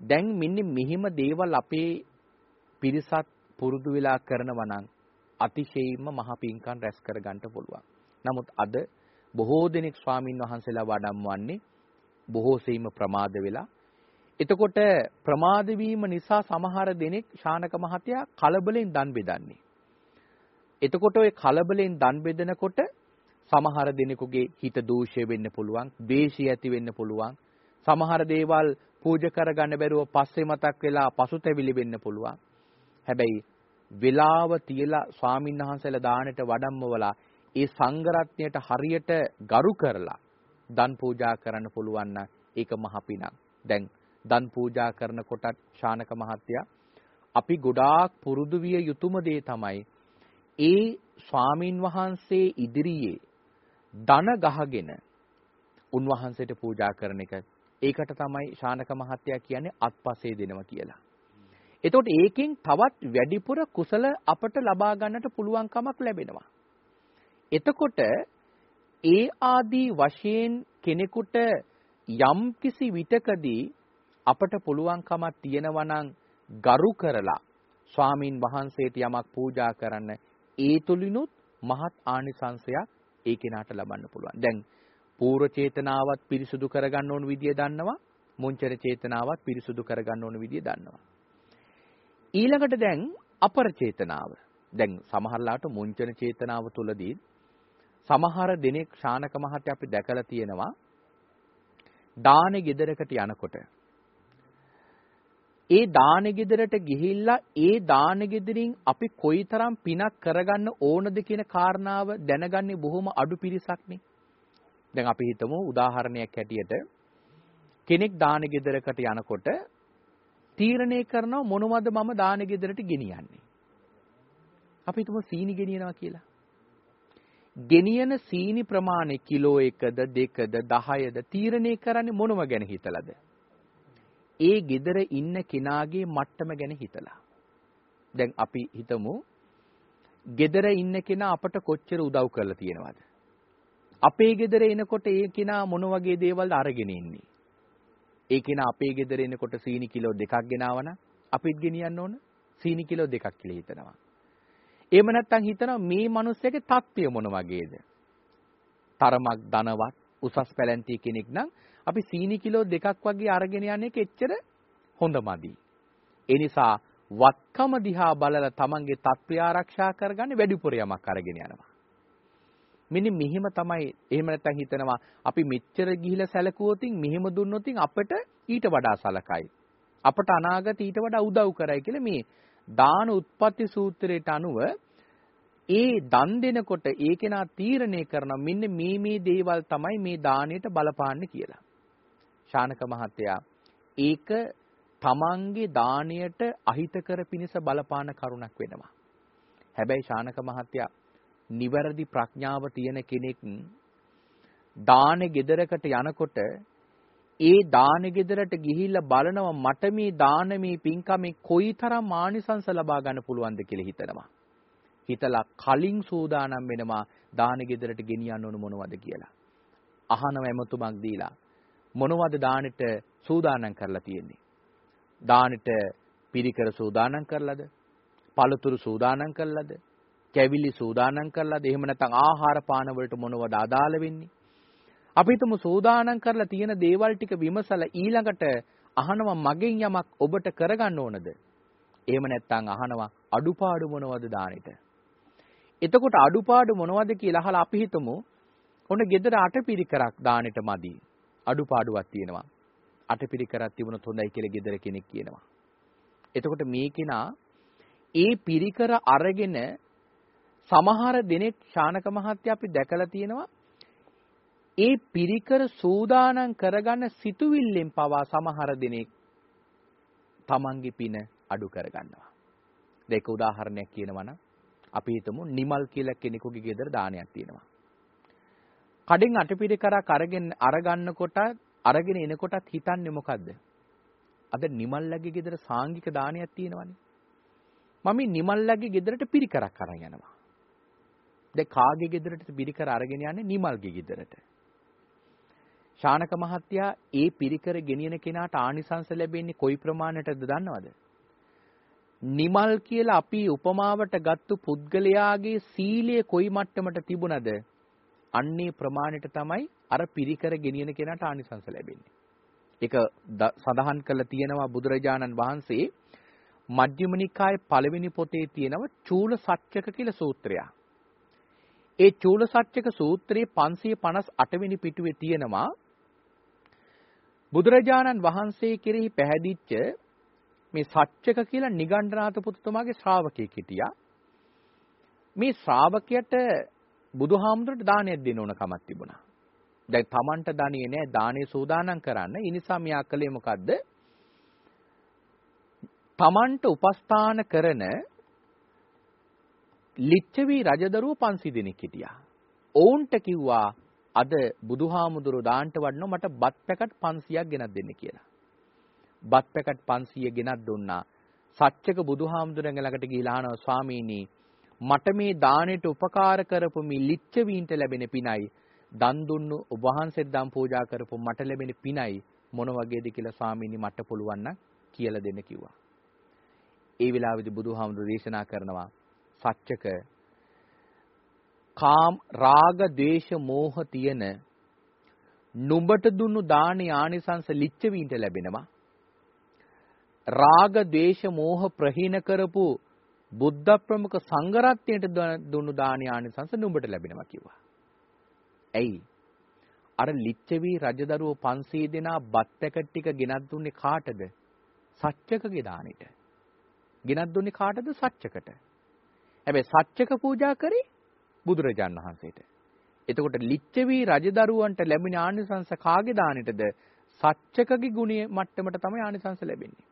දැන් මෙන්න මෙහිම දේවල් අපේ පිරිසත් පුරුදු වෙලා කරනවා නම් අතිශයින්ම මහ පිංකම් රැස් කර ගන්න පුළුවන්. නමුත් අද බොහෝ දෙනෙක් ස්වාමින් වහන්සේලා වඩම්වන්නේ බොහෝ සෙයින්ම ප්‍රමාද වෙලා එතකොට ප්‍රමාද වීම නිසා සමහර දෙනෙක් ශානක මහත්තයා කලබලෙන් දන් බෙදන්නේ. එතකොට ওই කලබලෙන් දන් බෙදනකොට සමහර දෙනෙකුගේ හිත දූෂ්‍ය වෙන්න පුළුවන්, ද්වේෂය ඇති වෙන්න පුළුවන්. සමහර දේවල් පූජා කරගන්න බැරුව පස්සේ මතක් වෙලා පසුතැවිලි වෙන්න පුළුවන්. හැබැයි වෙලාව තියලා ස්වාමින්වහන්සේලා දානට වඩම්මවලා ඒ සංඝරත්නයට හරියට ගරු කරලා දන් පූජා කරන්න පුළුවන් නම් ඒක මහ පිනක්. දැන් දන් පූජා කරනකොටත් ශානක මහත්තයා අපි ගොඩාක් පුරුදු විය යුතුම දේ තමයි ඒ ස්වාමින් වහන්සේ ඉදිරියේ ධන ගහගෙන උන්වහන්සේට පූජා කරන එක ඒකට තමයි ශානක මහත්තයා කියන්නේ අත්පසේ දෙනවා කියලා. එතකොට ඒකෙන් තවත් වැඩිපුර කුසල අපට ලබා ගන්නට පුළුවන්කමක් ලැබෙනවා. එතකොට ඒ ආදී වශයෙන් කෙනෙකුට යම් කිසි විටකදී අපට පුළුවන්කමක් තියෙනවා නම් ගරු කරලා ස්වාමින් වහන්සේට යමක් පූජා කරන්න ඒ තුලිනුත් මහත් ආනිසංශයක් ඒ කෙනාට ලබන්න පුළුවන්. දැන් පූර්ව චේතනාවත් පිරිසුදු කරගන්න ඕන විදිය දන්නවා. මුංචර චේතනාවත් පිරිසුදු කරගන්න ඕන විදිය දන්නවා. ඊළඟට දැන් අපර චේතනාව. දැන් සමහරලාට මුංචන චේතනාව තුලදී සමහර දිනෙක ශානක මහත්තයා අපි දැකලා තියෙනවා දානේ ගෙදරකට යනකොට ඒ දාන ගෙදරට ගිහිල්ලා ඒ දාන ගෙදරින් අපි කොයිතරම් පිනක් කරගන්න ඕනද කියන කාරණාව දැනගන්නේ බොහොම අඩු පිරිසක්නේ. දැන් අපි හිතමු උදාහරණයක් හැටියට කෙනෙක් දාන ගෙදරකට යනකොට තීරණය කරනවා මොනවද මම දාන ගෙදරට ගෙනියන්නේ. අපි හිතමු සීනි ගෙනියනවා කියලා. ගෙනියන සීනි ප්‍රමාණය කිලෝ 1ද 2ද 10ද තීරණය කරන්නේ මොනව ගැන හිතලාද? ඒ gedara ඉන්න කෙනාගේ මට්ටම ගැන හිතලා. දැන් අපි හිතමු gedara ඉන්න කෙනා අපට කොච්චර උදව් කරලා තියෙනවද? අපේ gedara එනකොට ඒ කෙනා මොන වගේ දේවල්ද අරගෙන ඉන්නේ? ඒ කෙනා අපේ gedara එනකොට සීනි කිලෝ දෙකක් ගෙනාවනම් අපිත් ගෙනියන්න ඕන සීනි කිලෝ දෙකක් කියලා හිතනවා. එහෙම නැත්නම් හිතනවා මේ මිනිස්සයාගේ තත්ත්වය මොන වගේද? තරමක් ධනවත් උසස් පැලැන්ති කෙනෙක් නම් අපි සීනි කිලෝ දෙකක් වගේ අරගෙන යන්නේ එච්චර හොඳමදි. ඒ නිසා වත්කම දිහා බලලා තමන්ගේ තත්ත්වය ආරක්ෂා කරගන්න වැඩිපුර යමක් අරගෙන යනවා. මෙන්න මෙහිම තමයි එහෙම නැත්නම් හිතනවා අපි මෙච්චර ගිහිලා සැලකුවොතින් මෙහෙම දුන්නොතින් අපට ඊට වඩා සලකයි. අපට අනාගත ඊට වඩා උදව් කරයි කියලා මේ දාන උත්පත්ති සූත්‍රයට අනුව ඒ දන් දෙනකොට ඒ කෙනා තීරණය කරනවා මෙන්න මේ මේ දේවල් තමයි මේ දාණයට බලපාන්නේ කියලා. ශානක මහත්තයා ඒක තමන්ගේ දාණයට අහිතකර පිණිස බලපාන කරුණක් වෙනවා. හැබැයි ශානක මහත්තයා නිවැරදි ප්‍රඥාව තියෙන කෙනෙක් දාන ගෙදරකට යනකොට ඒ දාන ගෙදරට ගිහිල්ලා බලනවා මට මේ දානමේ පින්කමේ කොයිතරම් ආනිසංස ලබා ගන්න පුළුවන්ද කියලා හිතනවා. හිතලා කලින් සූදානම් වෙනවා දාන ගෙදරට ගෙනියන්න ඕන මොනවද කියලා. අහනව එමතුමක් දීලා මොනවද දානෙට සූදානම් කරලා තියෙන්නේ? දානෙට පිරිකර සූදානම් කරලාද? පළතුරු සූදානම් කරලාද? කැවිලි සූදානම් කරලාද? එහෙම නැත්නම් ආහාර පාන වලට මොනවද අදාළ වෙන්නේ? අපි හිතමු සූදානම් කරලා තියෙන දේවල් ටික විමසලා ඊළඟට අහනවා මගෙන් යමක් ඔබට කරගන්න ඕනද? එහෙම නැත්නම් අහනවා අඩුපාඩු මොනවද දානෙට? එතකොට අඩුපාඩු මොනවද කියලා අහලා අපි හිතමු ඔන්න ගෙදර අටපිරිකරක් දානෙට මදි. අඩුපාඩුවක් තියෙනවා. අටපිරිකරක් තිබුණොත් හොඳයි කියලා ගෙදර කෙනෙක් කියනවා. එතකොට මේ කෙනා ඒ පිරිකර අරගෙන සමහර දෙනෙක් ශානක මහත්තයා අපි දැකලා තියෙනවා ඒ පිරිකර සූදානම් කරගන්න සිතුවිල්ලෙන් පවා සමහර දෙනෙක් තමන්ගේ පින අඩු කරගන්නවා. දෙක උදාහරණයක් කියනවා නම් අපි හිතමු නිමල් කියලා කෙනෙකුගේ ගෙදර දානයක් තියෙනවා. කඩෙන් අටපිරිකරක් අරගෙන අරගන්නකොට අරගෙන එනකොටත් හිතන්නේ මොකද්ද? අද නිමල්ලගේ ගෙදර සාංගික දානයක් තියෙනවනේ. මම මේ නිමල්ලගේ ගෙදරට පිරිකරක් අරන් යනවා. දැන් කාගේ ගෙදරටද පිරිකර අරගෙන යන්නේ නිමල්ගේ ගෙදරට. ශානක මහත්තයා ඒ පිරිකර ගෙනියන කෙනාට ආනිසංස ලැබෙන්නේ කොයි ප්‍රමාණයටද දන්නවද? නිමල් කියලා අපි උපමාවට ගත්තු පුද්ගලයාගේ සීලය කොයි මට්ටමට තිබුණද අන්නේ ප්‍රමාණයට තමයි අර පිරිකර ගෙනියන කෙනාට ආනිසංස ලැබෙන්නේ. ඒක සඳහන් කරලා තියෙනවා බුදුරජාණන් වහන්සේ මජ්ක්‍ධිම නිකායේ පළවෙනි පොතේ තියෙනවා චූල සත්‍යක කියලා සූත්‍රයක්. ඒ චූල සත්‍යක සූත්‍රයේ 558 වෙනි පිටුවේ තියෙනවා බුදුරජාණන් වහන්සේ කෙරෙහි පැහැදිච්ච මේ සත්‍යක කියලා නිගණ්ඨනාත පුතුතුමාගේ ශ්‍රාවකයෙක් හිටියා. මේ ශ්‍රාවකයට බුදුහාමුදුරට දානයක් දෙන්න ඕන කමක් තිබුණා. දැන් Tamanට දණියේ නෑ දානේ සූදානම් කරන්න. ඒ නිසා මෙයා කළේ මොකද්ද? Tamanට උපස්ථාන කරන ලිච්ඡවි රජදරුව 500 දෙනෙක් හිටියා. ඔවුන්ට කිව්වා අද බුදුහාමුදුරු දාන්ට වඩනෝ මට බත් පැකට් 500ක් ගෙනත් දෙන්න කියලා. බත් පැකට් 500 ගෙනත් දුන්නා. සත්‍යක බුදුහාමුදුරන් ළඟට ගිහිලා අහනවා ස්වාමීනි මට මේ දාණයට උපකාර කරපු මේ ලිච්ඡවීන්ට ලැබෙන පිනයි. දන් දුන්නු ඔබ වහන්සේට දන් පූජා කරපු මට ලැබෙන පිනයි. මොන වගේද කියලා ස්වාමීනි මට පුළුවන් නම් කියලා දෙන්න කිව්වා. ඒ වෙලාවේදී බුදුහාමුදුරු දේශනා කරනවා සත්‍යක කාම රාග ද්වේෂ මෝහ තියෙන නුඹට දුන්නු දානේ ආනිසංස ලිච්ඡවීන්ට ලැබෙනවා. රාග ද්වේෂ මෝහ ප්‍රහීන කරපු බුද්ධ ප්‍රමුඛ සංඝරත්නයට දුන්නු දානේ ආනිසංස නුඹට ලැබෙනවා කිව්වා. ඇයි? අර ලිච්ඡවි රජදරුවෝ 500 දෙනා බත් පැකට් ටික ගෙනත් දුන්නේ කාටද? සත්‍යකගේ දානෙට. ගෙනත් දුන්නේ කාටද සත්‍යකට. හැබැයි සත්‍යක පූජා කරේ බුදුරජාණන් වහන්සේට. එතකොට ලිච්ඡවි රජදරුවන්ට ලැබෙන ආනිසංස කාගේ දානෙටද? සත්‍යකගේ ගුණය මට්ටමට තමයි ආනිසංස ලැබෙන්නේ.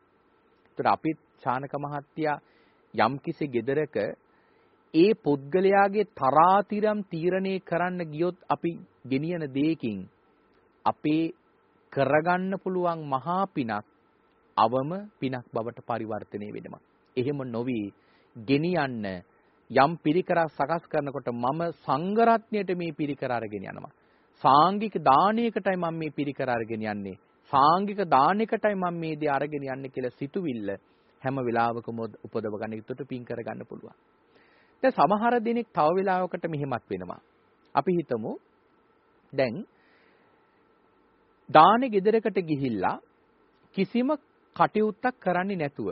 ඒතර අපි ඡානක මහත්තයා යම්කිසි gedaraක ඒ පුද්ගලයාගේ තරාතිරම් තීරණය කරන්න ගියොත් අපි ගෙනියන දෙයකින් අපේ කරගන්න පුළුවන් මහා පිනක් අවම පිනක් බවට පරිවර්තනය වෙනවා. එහෙම නොවි ගෙනියන්න යම් පිරිකරක් සකස් කරනකොට මම සංඝරත්නයට මේ පිරිකර අරගෙන යනවා. සාංගික දානයකටයි මම මේ පිරිකර අරගෙන යන්නේ. සාංගික දානයකටයි මම මේ දේ අරගෙන යන්නේ කියලා සිතුවිල්ල හැම වෙලාවකම උපදව ගන්න යුතුට පින් කරගන්න පුළුවන්. දැන් සමහර දිනෙක තව වෙලාවකට මෙහෙමත් වෙනවා. අපි හිතමු දැන් දානේ ගෙදරකට ගිහිල්ලා කිසිම කටයුත්තක් කරන්නේ නැතුව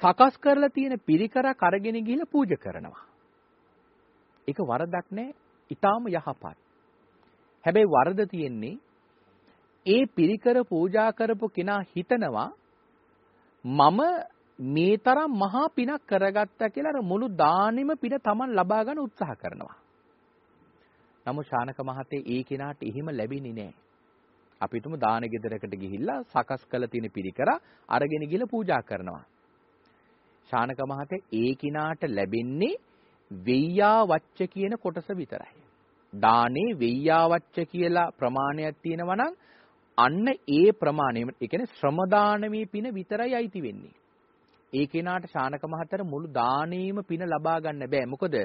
සකස් කරලා තියෙන පිරිකරක් අරගෙන ගිහිල්ලා පූජා කරනවා. ඒක වරදක් නෑ. ඊටාම යහපත්. හැබැයි වරද තියෙන්නේ ඒ පිරිකර පූජා කරපු කෙනා හිතනවා මම මේ තරම් මහා පිනක් කරගත්තා කියලා අර මුළු දානෙම පින Taman ලබා ගන්න උත්සාහ කරනවා. නමුත් ශානක මහතේ ඒ කෙනාට එහෙම ලැබෙන්නේ නැහැ. අපිටම දාන ගෙදරකට ගිහිල්ලා සකස් කළ තියෙන පිරිකර අරගෙන ගිහලා පූජා කරනවා. ශානක මහතේ ඒ කිනාට ලැබෙන්නේ වෙయ్యා වච්ච කියන කොටස විතරයි. දානේ වෙయ్యා වච්ච කියලා ප්‍රමාණයක් තියෙනවා නම් අන්න ඒ ප්‍රමාණය ඒ කියන්නේ ශ්‍රම දානමේ පින විතරයි අයිති වෙන්නේ. ඒ කෙනාට ශානක මහතර මුළු දානෙම පින ලබා ගන්න බෑ. මොකද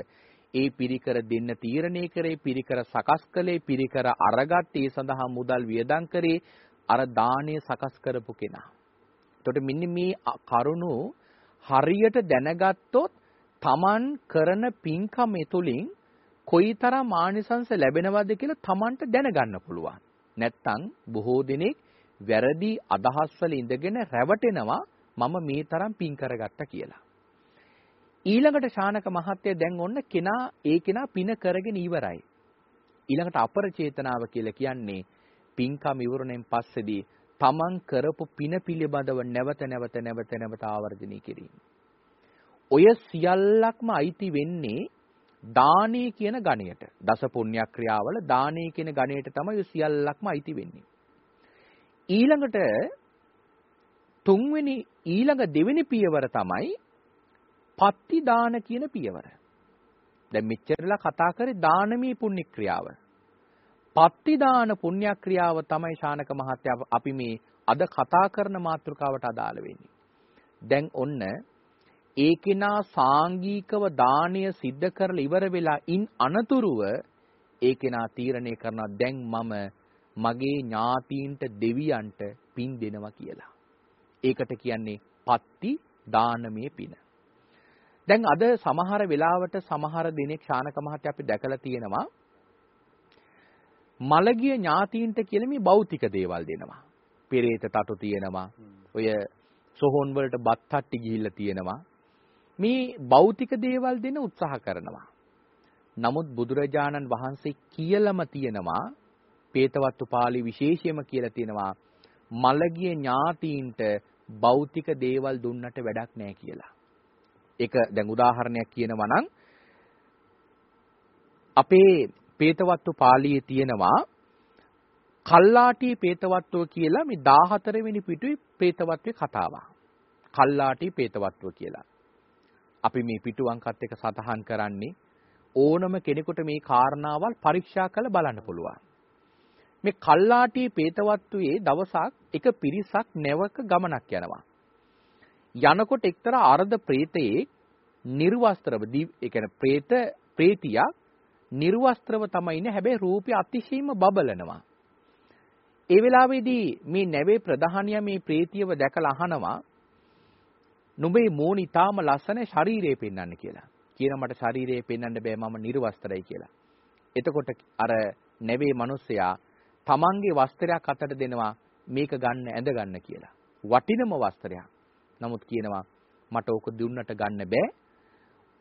ඒ පිරිකර දෙන්න තීරණය කරේ පිරිකර සකස් කළේ පිරිකර අරගත් ඒ සඳහා මුදල් වියදම් කරේ අර දාණය සකස් කරපු කෙනා. එතකොට මෙන්න මේ කරුණු හරියට දැනගත්තොත් Taman කරන පින්කම තුළින් කොයිතරම් ආනිසංස ලැබෙනවද කියලා Tamanට දැනගන්න පුළුවන්. නැත්තම් බොහෝ දෙනෙක් වැරදි අදහස් වල ඉඳගෙන රැවටෙනවා මම මේ තරම් පින් කරගත්තා කියලා. ඊළඟට ශානක මහත්තය දැන් ඔන්න කෙනා ඒ කෙනා පින කරගෙන ඉවරයි. ඊළඟට අපර චේතනාව කියලා කියන්නේ පින්කම් ඉවරණයෙන් පස්සේදී තමන් කරපු පින පිළිබඳව නැවත නැවත නැවත නැවත ආවර්ජනය කිරීම. ඔය සියල්ලක්ම අයිති වෙන්නේ දානේ කියන ගණයට. දස පුණ්‍යක්‍රියාවල දානේ කියන ගණයට තමයි සියල්ලක්ම අයිති වෙන්නේ. ඊළඟට තුන්වෙනි ඊළඟ දෙවෙනි පියවර තමයි පත්ති දාන කියන පියවර. දැන් මෙච්චරලා කතා කරේ දානමී පුණ්‍ය ක්‍රියාව. පත්ති දාන පුණ්‍ය ක්‍රියාව තමයි ශානක මහත්තයා අපි මේ අද කතා කරන මාතෘකාවට අදාළ වෙන්නේ. දැන් ඔන්න ඒ කෙනා සාංගිකව දානය සිද්ධ කරලා ඉවර වෙලා ඉන් අනතුරුව ඒ කෙනා තීරණය කරනවා දැන් මම මගේ ඥාතීන්ට දෙවියන්ට පින් දෙනවා කියලා. ඒකට කියන්නේ පත්ති දානමය පින. දැන් අද සමහර වෙලාවට සමහර දිනෙක ශානක මහත්තයා අපි දැකලා තියෙනවා මලගිය ඥාතීන්ට කියලා මේ භෞතික දේවල් දෙනවා. පෙරේත තටු තියෙනවා. ඔය සොහොන් වලට බත් තට්ටි ගිහිල්ලා තියෙනවා. මේ භෞතික දේවල් දෙන්න උත්සාහ කරනවා. නමුත් බුදුරජාණන් වහන්සේ කියලම තියෙනවා පේතවත්තු පාළි විශේෂයම කියලා තියෙනවා මලගිය ඥාතීන්ට භෞතික දේවල් දුන්නට වැඩක් නැහැ කියලා. ඒක දැන් උදාහරණයක් කියනවා නම් අපේ පේතවත්තු පාළියේ තියෙනවා කල්ලාටි පේතවත්වෝ කියලා මේ 14 වෙනි පිටුවේ පේතවත්වේ කතාවක්. කල්ලාටි පේතවත්වෝ කියලා. අපි මේ පිටු අංකත් එක සතහන් කරන්නේ ඕනම කෙනෙකුට මේ කාරණාවල් පරීක්ෂා කරලා බලන්න පුළුවන්. මේ කල්ලාටි පේතවත්වයේ දවසක් එක පිරිසක් නැවක ගමනක් යනවා. යනකොට එක්තරා අර්ධ ප්‍රේතයේ නිර්වස්ත්‍රව ඒ කියන්නේ പ്രേත ප්‍රේතියක් නිර්වස්ත්‍රව තමයි ඉන්නේ හැබැයි රූපය අතිශයින්ම බබලනවා ඒ වෙලාවේදී මේ නැවේ ප්‍රධානියා මේ ප්‍රේතියව දැකලා අහනවා නුඹේ මූණ ඊටාම ලස්සන ශරීරය පෙන්වන්න කියලා කියන මට ශරීරය පෙන්වන්න බෑ මම නිර්වස්ත්‍රයි කියලා එතකොට අර නැවේ මිනිස්සයා තමන්ගේ වස්ත්‍රයක් අතට දෙනවා මේක ගන්න ඇඳ ගන්න කියලා වටිනම වස්ත්‍රයක් නමුත් කියනවා මට ඕක දුන්නට ගන්න බෑ.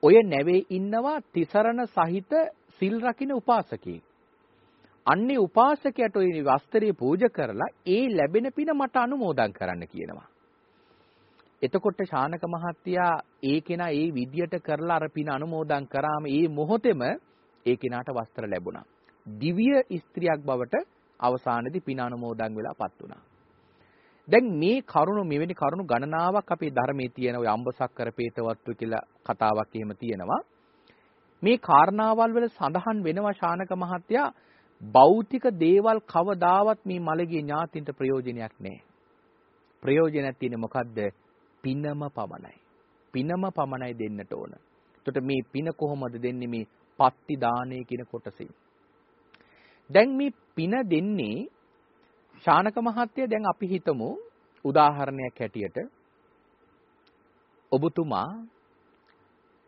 ඔය නැවේ ඉන්නවා තිසරණ සහිත සිල් රකින්න උපාසකයෙක්. අන්නේ උපාසකයට ওই වස්ත්‍රය පූජා කරලා ඒ ලැබෙන පින මට අනුමෝදන් කරන්න කියනවා. එතකොට ශානක මහත්තයා ඒ කෙනා ඒ විදියට කරලා අර පින අනුමෝදන් කරාම ඒ මොහොතේම ඒ කෙනාට වස්ත්‍ර ලැබුණා. දිව්‍ය ස්ත්‍රියක් බවට අවසානයේදී පින අනුමෝදන් වෙලාපත් වුණා. දැන් මේ කරුණු මෙවැනි කරුණු ගණනාවක් අපේ ධර්මයේ තියෙන ඔය අම්බසක්කර පේතවත්තු කියලා කතාවක් එහෙම තියෙනවා. මේ කාරණාවල් වල සඳහන් වෙනවා ශානක මහත්තයා භෞතික දේවල් කවදාවත් මේ මළගේ ඥාතින්ට ප්‍රයෝජනයක් නැහැ. ප්‍රයෝජනයක් තියෙන්නේ මොකද්ද? පිනම පමණයි. පිනම පමණයි දෙන්නට ඕන. එතකොට මේ පින කොහොමද දෙන්නේ මේ පත්ති දාණය කියන කොටසින්? දැන් මේ පින දෙන්නේ ශානක මහත්තයා දැන් අපි හිතමු උදාහරණයක් හැටියට ඔබතුමා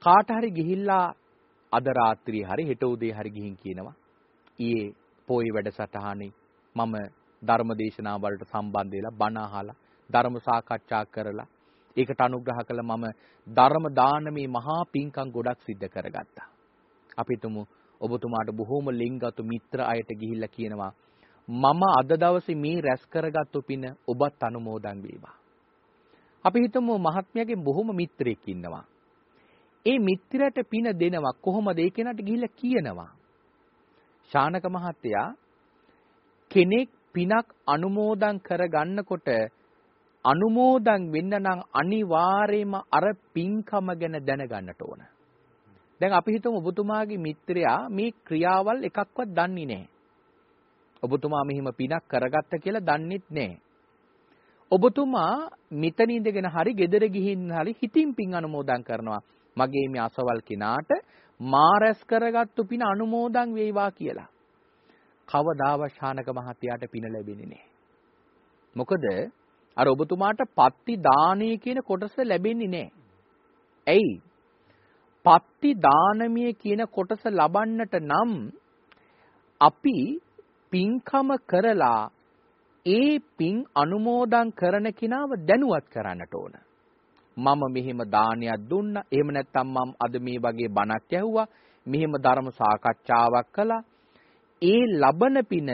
කාට හරි ගිහිල්ලා අද රාත්‍රියේ හරි හෙට උදේ හරි ගිහින් කියනවා ඊයේ පොයි වැඩසටහනේ මම ධර්ම දේශනා වලට සම්බන්ධ වෙලා බණ අහලා ධර්ම සාකච්ඡා කරලා ඒකට අනුග්‍රහ කළ මම ධර්ම දානමේ මහා පිංකම් ගොඩක් සිද්ධ කරගත්තා. අපි තුමු ඔබතුමාට බොහෝම ලිංගතු මිත්‍ර අයට ගිහිල්ලා කියනවා මම අද දවසේ මේ රැස් කරගත්තු පින ඔබත් අනුමෝදන් වේවා. අපි හිතමු මහත්මයාගේ බොහොම මිත්‍රයෙක් ඉන්නවා. ඒ මිත්‍රයට පින දෙනවා කොහොමද ඒ කෙනාට ගිහිල්ලා කියනවා. ශානක මහත්තයා කෙනෙක් පිනක් අනුමෝදන් කරගන්නකොට අනුමෝදන් වෙන්න නම් අනිවාර්යයෙන්ම අර පින්කම ගැන දැනගන්නට ඕන. දැන් අපි හිතමු ඔබතුමාගේ මිත්‍රයා මේ ක්‍රියාවල් එකක්වත් දන්නේ නැහැ. ඔබතුමා මෙහිම පිනක් කරගත්ත කියලා දන්නෙත් නැහැ. ඔබතුමා මෙතන ඉඳගෙන හරි ගෙදර ගිහින් හරි හිතින් පින් අනුමෝදන් කරනවා. මගේ මේ අසවල් කෙනාට මා රැස් කරගත්තු පින අනුමෝදන් වේවා කියලා. කවදාව ශානක මහත්තයාට පින ලැබෙන්නේ නැහැ. මොකද අර ඔබතුමාට පත්ති දානය කියන කොටස ලැබෙන්නේ නැහැ. ඇයි? පත්ති දානමිය කියන කොටස ලබන්නට නම් අපි පින්කම කරලා ඒ පින් අනුමෝදන් කරන කෙනාව දැනුවත් කරන්නට ඕන. මම මෙහෙම දානයක් දුන්නා. එහෙම නැත්නම් මම අද මේ වගේ බණක් ඇහුවා. මෙහෙම ධර්ම සාකච්ඡාවක් කළා. ඒ ලබන පින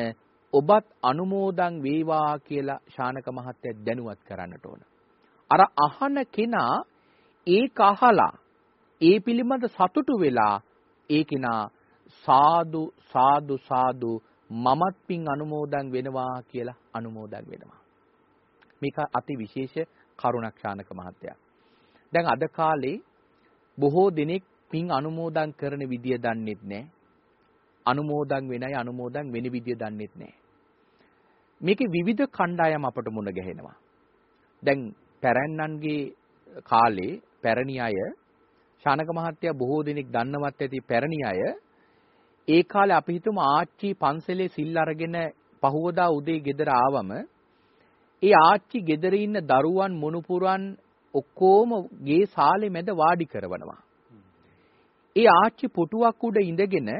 ඔබත් අනුමෝදන් වේවා කියලා ශානක මහත්තයා දැනුවත් කරන්නට ඕන. අර අහන කෙනා ඒක අහලා ඒ පිළිබඳ සතුටු වෙලා ඒ කෙනා සාදු සාදු සාදු මමත් පින් අනුමෝදන් වෙනවා කියලා අනුමෝදන් වෙනවා. මේක අති විශේෂ කරුණක් ශානක මහත්තයා. දැන් අද කාලේ බොහෝ දෙනෙක් පින් අනුමෝදන් කරන විදිය දන්නෙත් නැහැ. අනුමෝදන් වෙනයි අනුමෝදන් වෙන විදිය දන්නෙත් නැහැ. මේකේ විවිධ කණ්ඩායම් අපට මුණ ගැහෙනවා. දැන් පැරැන්නන්ගේ කාලේ පැරණි අය ශානක මහත්තයා බොහෝ දෙනෙක් දන්නවත් ඇති පැරණි අය ඒ කාලේ අපි හිතමු ආච්චි පන්සලේ සිල් අරගෙන පහුවදා උදේ ගෙදර ආවම ඒ ආච්චි ගෙදර ඉන්න දරුවන් මොනුපුරන් ඔක්කොම ගේ සාලේ මැද වාඩි කරවනවා. ඒ ආච්චි පුටුවක් උඩ ඉඳගෙන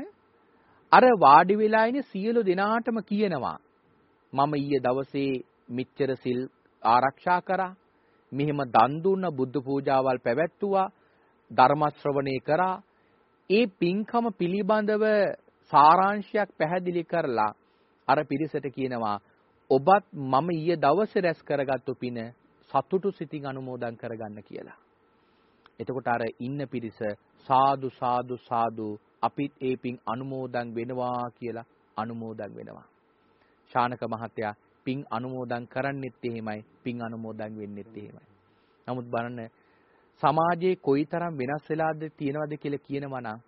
අර වාඩි වෙලා ඉන්නේ සියලු දෙනාටම කියනවා මම ඊයේ දවසේ මෙච්චර සිල් ආරක්ෂා කරා මෙහෙම දන් දුන්න බුද්ධ පූජාවල් පැවැත්තුවා ධර්ම ශ්‍රවණේ කරා ඒ පින්කම පිළිබඳව සාරාංශයක් පැහැදිලි කරලා අර පිරිසට කියනවා ඔබත් මම ඊයේ දවසේ රැස් කරගත්තු පින සතුටු සිතින් අනුමෝදන් කරගන්න කියලා. එතකොට අර ඉන්න පිරිස සාදු සාදු සාදු අපිත් ඒ පින් අනුමෝදන් වෙනවා කියලා අනුමෝදන් වෙනවා. ශානක මහත්තයා පින් අනුමෝදන් කරන්නෙත් එහෙමයි පින් අනුමෝදන් වෙන්නෙත් එහෙමයි. නමුත් බලන්න සමාජයේ කොයිතරම් වෙනස් වෙලාද තියෙනවද කියලා කියනවා නම්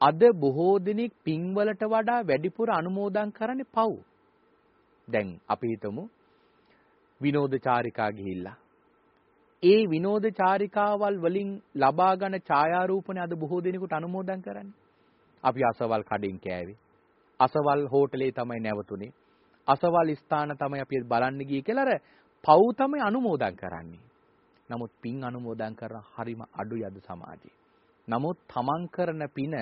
අද බොහෝ දෙනෙක් පින්වලට වඩා වැඩිපුර අනුමෝදන් කරන්නේ පව්. දැන් අපි හිතමු විනෝදචාරිකා ගිහිල්ලා. ඒ විනෝදචාරිකාවල් වලින් ලබා ගන්න ඡායාරූපනේ අද බොහෝ දෙනෙකුට අනුමෝදන් කරන්නේ. අපි අසවල් කඩින් කෑවේ. අසවල් හෝටලේ තමයි නැවතුනේ. අසවල් ස්ථාන තමයි අපි බලන්න ගියේ කියලා අර පව් තමයි අනුමෝදන් කරන්නේ. නමුත් පින් අනුමෝදන් කරන හරිම අඩුයි අද සමාජයේ. නමුත් තමන් කරන පින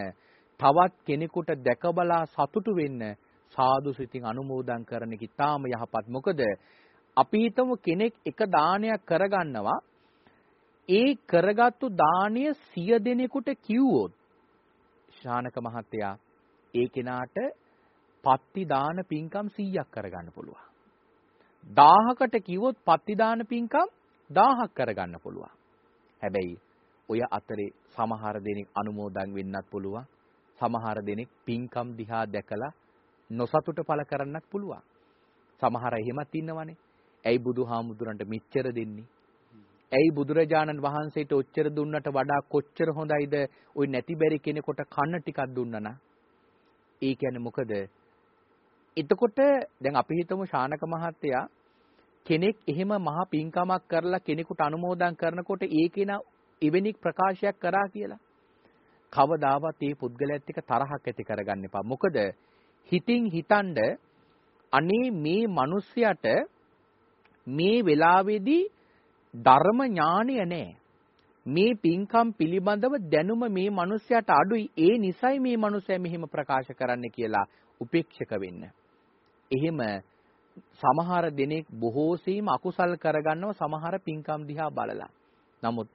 තවත් කෙනෙකුට දැකබලා සතුටු වෙන්න සාදු සිතින් අනුමෝදන් කරන එක ඉතාම යහපත්. මොකද අපි හිතමු කෙනෙක් එක දානයක් කරගන්නවා ඒ කරගත්තු දාණය සිය දෙනෙකුට කිව්වොත් ශානක මහත්තයා ඒ කෙනාට පත්ති දාන පින්කම් 100ක් කරගන්න පුළුවන්. 1000කට කිව්වොත් පත්ති දාන පින්කම් 1000ක් කරගන්න පුළුවන්. හැබැයි ඔය අතරේ සමහර දෙනෙක් අනුමෝදන් වෙන්නත් පුළුවන්. සමහර දෙනෙක් පින්කම් දිහා දැකලා නොසතුට පළ කරන්නත් පුළුවන්. සමහර එහෙමත් ඉන්නවනේ. ඇයි බුදුහාමුදුරන්ට මෙච්චර දෙන්නේ? ඇයි බුදුරජාණන් වහන්සේට ඔච්චර දුන්නට වඩා කොච්චර හොඳයිද ওই නැති බැරි කෙනෙකුට කන්න ටිකක් දුන්නා ඒ කියන්නේ මොකද? එතකොට දැන් අපි හිතමු ශානක මහත්තයා කෙනෙක් එහෙම මහ පින්කමක් කරලා කෙනෙකුට අනුමෝදන් කරනකොට ඒ කෙනා එවැනි ප්‍රකාශයක් කරා කියලා. කවදාවත් මේ පුද්ගලයාත් එක්ක තරහක් ඇති කරගන්න එපා. මොකද හිතින් හිතනද අනේ මේ මිනිස්යාට මේ වෙලාවේදී ධර්ම ඥානය නැහැ. මේ පින්කම් පිළිබඳව දැනුම මේ මිනිස්යාට අඩුයි. ඒ නිසයි මේ මිනිස්යා මෙහෙම ප්‍රකාශ කරන්න කියලා උපේක්ෂක වෙන්න. එහෙම සමහර දෙනෙක් බොහෝ සීම අකුසල් කරගන්නව සමහර පින්කම් දිහා බලලා. නමුත්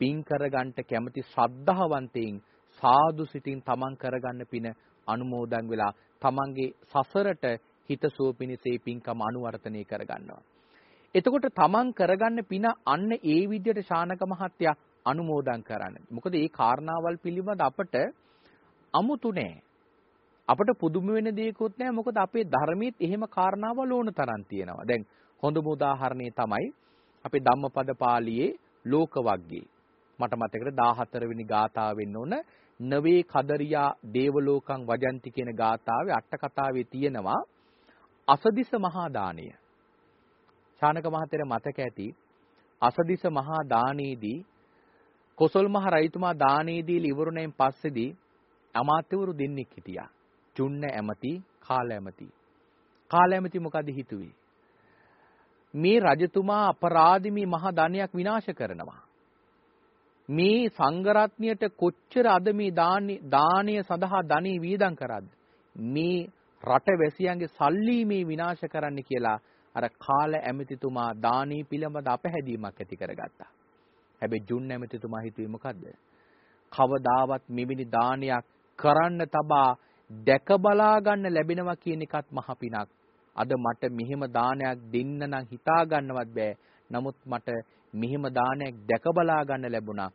පින් කරගන්න කැමති ශ්‍රද්ධාවන්තයින් සාදු සිතින් තමන් කරගන්න පින අනුමෝදන් වෙලා තමන්ගේ සසරට හිතසුව පිණිසේ පින්කම අනුවර්තනය කරගන්නවා. එතකොට තමන් කරගන්න පින අන්න ඒ විදිහට ශානක මහත්තයා අනුමෝදන් කරන්න. මොකද මේ කාරණාවල් පිළිබඳ අපට අමුතු නෑ. අපට පුදුම වෙන දෙයක්වත් නෑ. මොකද අපේ ධර්මයේත් එහෙම කාරණාවල් ඕන තරම් තියෙනවා. දැන් හොඳම උදාහරණය තමයි අපේ ධම්මපද පාළියේ ලෝකවග්ගේ. මට මතකද 14 වෙනි ගාථාව වෙන්න ඕන නවේ කදරියා දේවලෝකං වජන්ති කියන ගාථාවේ අට කතාවේ තියෙනවා අසදිස මහා දාණය. ශානක මහත්තයා මතක ඇති අසදිස මහා දානයේදී කොසල් මහ රජතුමා දානයේදී ඉවරුණෙන් පස්සේදී අමාත්‍යවරු දෙන්නෙක් හිටියා. චුන්න ඇමති, කාල ඇමති. කාල ඇමති මොකද හිතුවේ? මේ රජතුමා අපරාධි මේ මහා ධනයක් විනාශ කරනවා. මේ සංඝරත්නයට කොච්චර අද මේ දානය සඳහා ධනෙ වියදම් කරාද? මේ රට වැසියන්ගේ සල්ලි මේ විනාශ කරන්න කියලා අර කාල ඇමතිතුමා දානී පිළිබඳ අපහැදීමක් ඇති කරගත්තා. හැබැයි ජුන් ඇමතිතුමා හිතුවේ මොකද්ද? කවදාවත් මෙවැනි දානයක් කරන්න තබා දැක බලා ගන්න ලැබෙනවා කියන එකත් මහ පිනක්. අද මට මෙහෙම දානයක් දෙන්න නම් හිතා ගන්නවත් බෑ. නමුත් මට මෙහෙම දානයක් දැක බලා ගන්න ලැබුණා.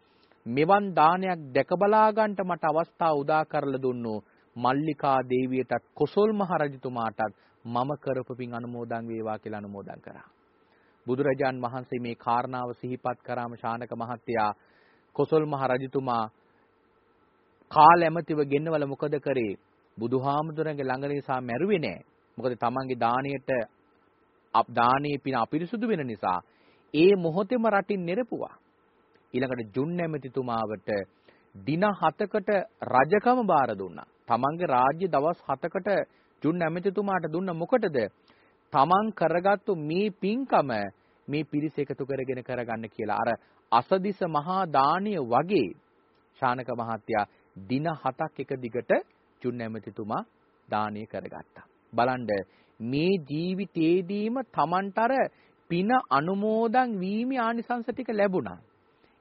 මෙවන් දානයක් දැක බලා ගන්නට මට අවස්ථාව උදා කරලා දුන්නෝ මල්ලිකා දේවියටත් කොසල් මහ රජතුමාටත් මම කරපු පින් අනුමෝදන් වේවා කියලා අනුමෝදන් කරා. බුදුරජාන් වහන්සේ මේ කාරණාව සිහිපත් කරාම ශානක මහත්තයා කොසල් මහ රජතුමා කාල ඇමතිව ගෙන්නවල මොකද කරේ? බුදුහාමුදුරන්ගේ ළඟ නිසා මැරුවේ නෑ. මොකද තමන්ගේ දාණයට දානීය පින අපිරිසුදු වෙන නිසා ඒ මොහොතේම රටින් නිරපුවා. ඊළඟට ජුන් ඇමතිතුමාවට දින 7කට රජකම බාර දුන්නා. තමන්ගේ රාජ්‍ය දවස් 7කට ජුන් ඇමතිතුමාට දුන්න මොකටද? තමන් කරගත්තු මේ පින්කම මේ පිරිස එකතු කරගෙන කරගන්න කියලා. අර අසදිස මහා දානිය වගේ ශානක මහත්තයා දින 7ක් එක දිගට ජුන් ඇමතිතුමා දානීය කරගත්තා. බලන්න මේ ජීවිතේදීම තමන්ටර පින අනුමෝදන් වීමේ ආනිසංස ටික ලැබුණා.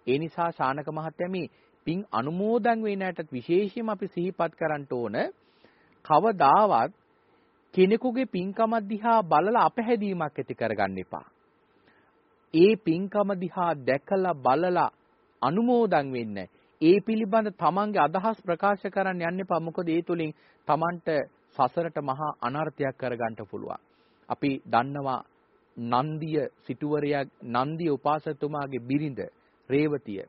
ඒ නිසා ශානක මහත්තයා මේ පින් අනුමෝදන් වෙන ඇටත් විශේෂයෙන්ම අපි සිහිපත් කරන්න ඕන කවදාවත් කෙනෙකුගේ පින්කම දිහා බලලා අපහැදීමක් ඇති කරගන්න එපා. ඒ පින්කම දිහා දැකලා බලලා අනුමෝදන් වෙන්න. ඒ පිළිබඳ තමන්ගේ අදහස් ප්‍රකාශ කරන්න යන්න එපා. මොකද ඒ තුලින් තමන්ට සසරට මහා අනර්ථයක් කරගන්න පුළුවන්. අපි දන්නවා නන්දිය සිටුවරයා නන්දිය උපාසකතුමාගේ බිරිඳ රේවතිය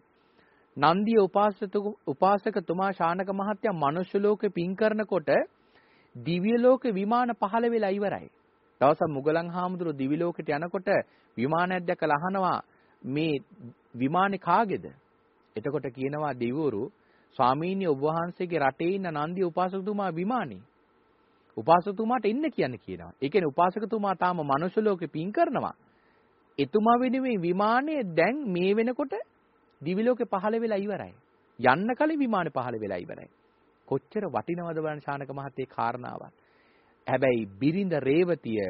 නන්දිය උපාසක උපාසකතුමා ශානක මහත්තයා මනුෂ්‍ය ලෝකෙ පින් කරනකොට දිව්‍ය ලෝක විමාන පහළ වෙලා ඉවරයි. දවසක් මුගලන් හාමුදුරුවෝ දිව්‍ය ලෝකෙට යනකොට විමානයක් දැකලා අහනවා මේ විමානේ කාගේද? එතකොට කියනවා දෙවිවරු ස්වාමීනි ඔබ වහන්සේගේ රටේ ඉන්න නන්දිය උපාසකතුමා විමානේ. උපාසකතුමාට එන්න කියන්න කියනවා. ඒ කියන්නේ උපාසකතුමා තාම මනුෂ්‍ය ලෝකෙ පින් කරනවා. එතුමා වෙනුවෙන් විමානයේ දැන් මේ වෙනකොට දිවි ලෝකේ පහළ වෙලා ඉවරයි. යන්න කලින් විමානේ පහළ වෙලා ඉවරයි. කොච්චර වටිනවද බලන්න ශානක මහත්තයේ කාරණාවක්. හැබැයි බිරිඳ රේවතිය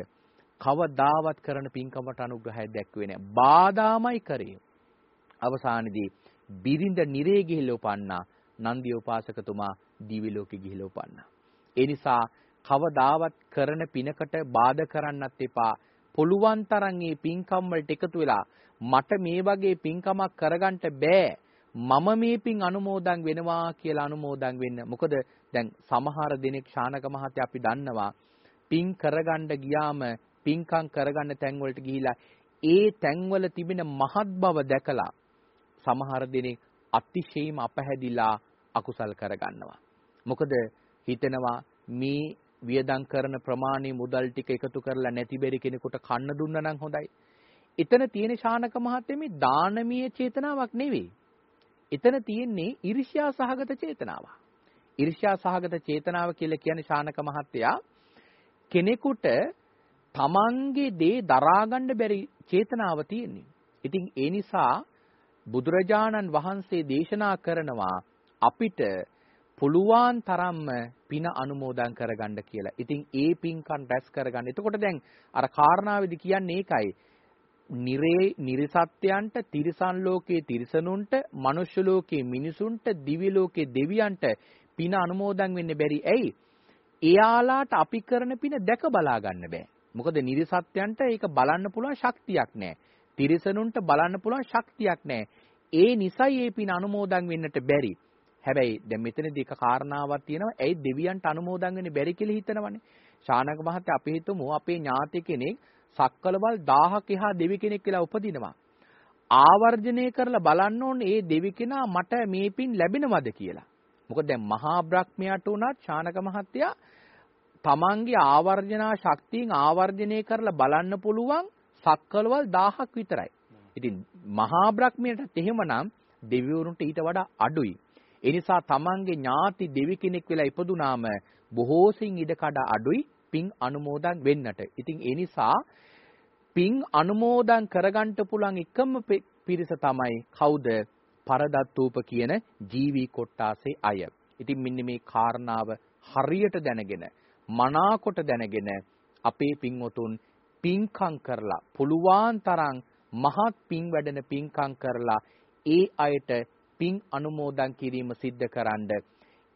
කවදාවත් කරන පින්කමට අනුග්‍රහය දැක්ුවේ නැහැ. බාධාමයි කරේ. අවසානයේදී බිරිඳ නිරේ ගිහිල්ලා උපන්නා. නන්දිය උපාසකතුමා දිවි ලෝකෙ ගිහිල්ලා උපන්නා. ඒ නිසා කවදාවත් කරන පිනකට බාධා කරන්නත් එපා. පුළුවන් තරම් මේ පින්කම් වලට එකතු වෙලා මට මේ වගේ පින්කමක් කරගන්න බෑ. මම මේ පින් අනුමෝදන් වෙනවා කියලා අනුමෝදන් වෙන්න. මොකද දැන් සමහර දිනෙක ශානක මහත්තයා අපි දන්නවා පින් කරගන්න ගියාම පින්කම් කරගන්න තැන් වලට ගිහිලා ඒ තැන්වල තිබෙන මහත් බව දැකලා සමහර දිනෙක අතිශයින්ම අපහැදිලා අකුසල් කරගන්නවා. මොකද හිතනවා මේ වියදම් කරන ප්‍රමාණය මුදල් ටික එකතු කරලා නැති බැරි කෙනෙකුට කන්න දුන්නා නම් හොඳයි. එතන තියෙන ශානක මහත්මේ මේ දානමීය චේතනාවක් නෙවෙයි. එතන තියෙන්නේ iriෂ්‍යා සහගත චේතනාවක්. iriෂ්‍යා සහගත චේතනාව කියලා කියන්නේ ශානක මහත්තයා කෙනෙකුට තමන්ගේ දේ දරාගන්න බැරි චේතනාව තියෙන්නේ. ඉතින් ඒ නිසා බුදුරජාණන් වහන්සේ දේශනා කරනවා අපිට පුළුවන් තරම්ම පින අනුමෝදන් කරගන්න කියලා. ඉතින් ඒ පින්කම් රැස් කරගන්න. එතකොට දැන් අර කාරණාවේදී කියන්නේ ඒකයි. නිරේ නිර්සත්‍යයන්ට තිරිසන් ලෝකයේ තිරිසනුන්ට මනුෂ්‍ය ලෝකයේ මිනිසුන්ට දිව්‍ය ලෝකයේ දෙවියන්ට පින අනුමෝදන් වෙන්න බැරි ඇයි එයාලාට අපි කරන පින දැක බලා ගන්න බෑ මොකද නිර්සත්‍යයන්ට ඒක බලන්න පුළුවන් ශක්තියක් නැහැ තිරිසනුන්ට බලන්න පුළුවන් ශක්තියක් නැහැ ඒ නිසයි මේ පින අනුමෝදන් වෙන්නට බැරි හැබැයි දැන් මෙතනදී එක කාරණාවක් තියෙනවා. ඇයි දෙවියන්ට අනුමෝදන් වෙන්නේ බැරි කියලා හිතනවනේ. ශානක මහත්තයා අපි හිතමු අපේ ඥාති කෙනෙක් සක්කලවල් 1000ක එහා දෙවි කෙනෙක් කියලා උපදිනවා. ආවර්ජනය කරලා බලන්න ඕනේ ඒ දෙවි කෙනා මට මේ පින් ලැබෙනවද කියලා. මොකද දැන් මහා බ්‍රහ්මයාට උනත් ශානක මහත්තයා තමන්ගේ ආවර්ජනා ශක්තියෙන් ආවර්ජනය කරලා බලන්න පුළුවන් සක්කලවල් 1000ක් විතරයි. ඉතින් මහා බ්‍රහ්මයාටත් එහෙමනම් දෙවිවරුන්ට ඊට වඩා අඩුයි. ඒ නිසා තමන්ගේ ඥාති දෙවි කෙනෙක් වෙලා ඉපදුනාම බොහෝසින් ඉඩකඩ අඩුයි පින් අනුමෝදන් වෙන්නට. ඉතින් ඒ නිසා පින් අනුමෝදන් කරගන්න පුළුවන් එකම පිරිස තමයි කවුද? පරදත්තූප කියන ජීවි කොට්ටාසේ අය. ඉතින් මෙන්න මේ කාරණාව හරියට දැනගෙන මනාකොට දැනගෙන අපේ පින්වතුන් පින්කම් කරලා පුළුවන් තරම් මහත් පින් වැඩෙන පින්කම් කරලා ඒ අයට පින් අනුමෝදන් කිරීම සිද්ධ කරන්න.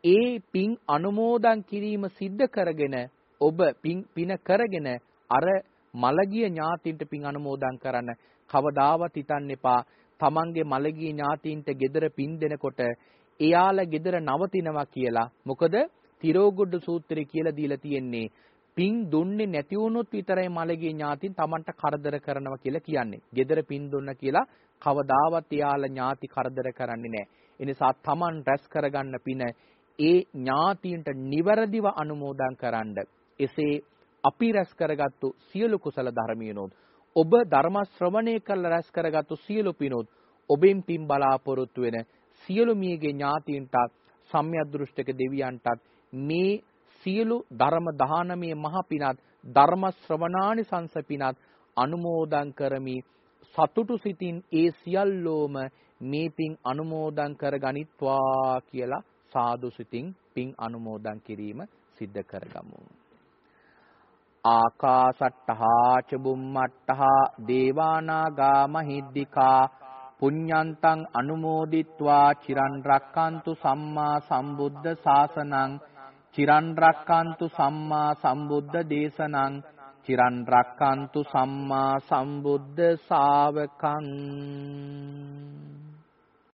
ඒ පින් අනුමෝදන් කිරීම සිද්ධ කරගෙන ඔබ පින් පින කරගෙන අර මලගිය ඥාතින්ට පින් අනුමෝදන් කරන්න කවදාවත් හිතන්න එපා. තමන්ගේ මලගිය ඥාතින්ට gedara පින් දෙනකොට එයාලා gedara නවතිනවා කියලා. මොකද තිරෝගුඩ සූත්‍රය කියලා දීලා තියෙන්නේ පින් දුන්නේ නැති වුණොත් විතරයි මලගේ ඥාතින් Tamanට කරදර කරනවා කියලා කියන්නේ. gedara පින් දුන්න කියලා කවදාවත් එයාලා ඥාති කරදර කරන්නේ නැහැ. ඒ නිසා Taman රැස් කරගන්න පින ඒ ඥාතියින්ට නිවැරදිව අනුමෝදන් කරන්න. එසේ අපි රැස් කරගත්තු සියලු කුසල ධර්මියනොත් ඔබ ධර්ම ශ්‍රවණය කළ රැස් කරගත්තු සියලු පිනොත් ඔබෙන් පින් බලාපොරොත්තු වෙන සියලු මියගේ ඥාතීන්ටත් සම්‍යද්දෘෂ්ටික දෙවියන්ටත් මේ සියලු ධර්ම දානමේ මහ පිනත් ධර්ම ශ්‍රවණානිසංස පිනත් අනුමෝදන් කරමි. සතුටු සිතින් ඒ සියල්ලෝම මේ පින් අනුමෝදන් කරගනිත්වා කියලා සාදු සිතින් පින් අනුමෝදන් කිරීම සිද්ධ කරගමු. ආකාසට්ටහා ච බුම්මට්ටහා දේවානාගා මහිද්దికා පුඤ්ඤන්තං අනුමෝදිත්වා චිරන් රක්칸තු සම්මා සම්බුද්ධ ශාසනං චිරන් රක්칸තු සම්මා සම්බුද්ධ දේශනං. චිරන් රක්칸තු සම්මා සම්බුද්ධ ශාවකං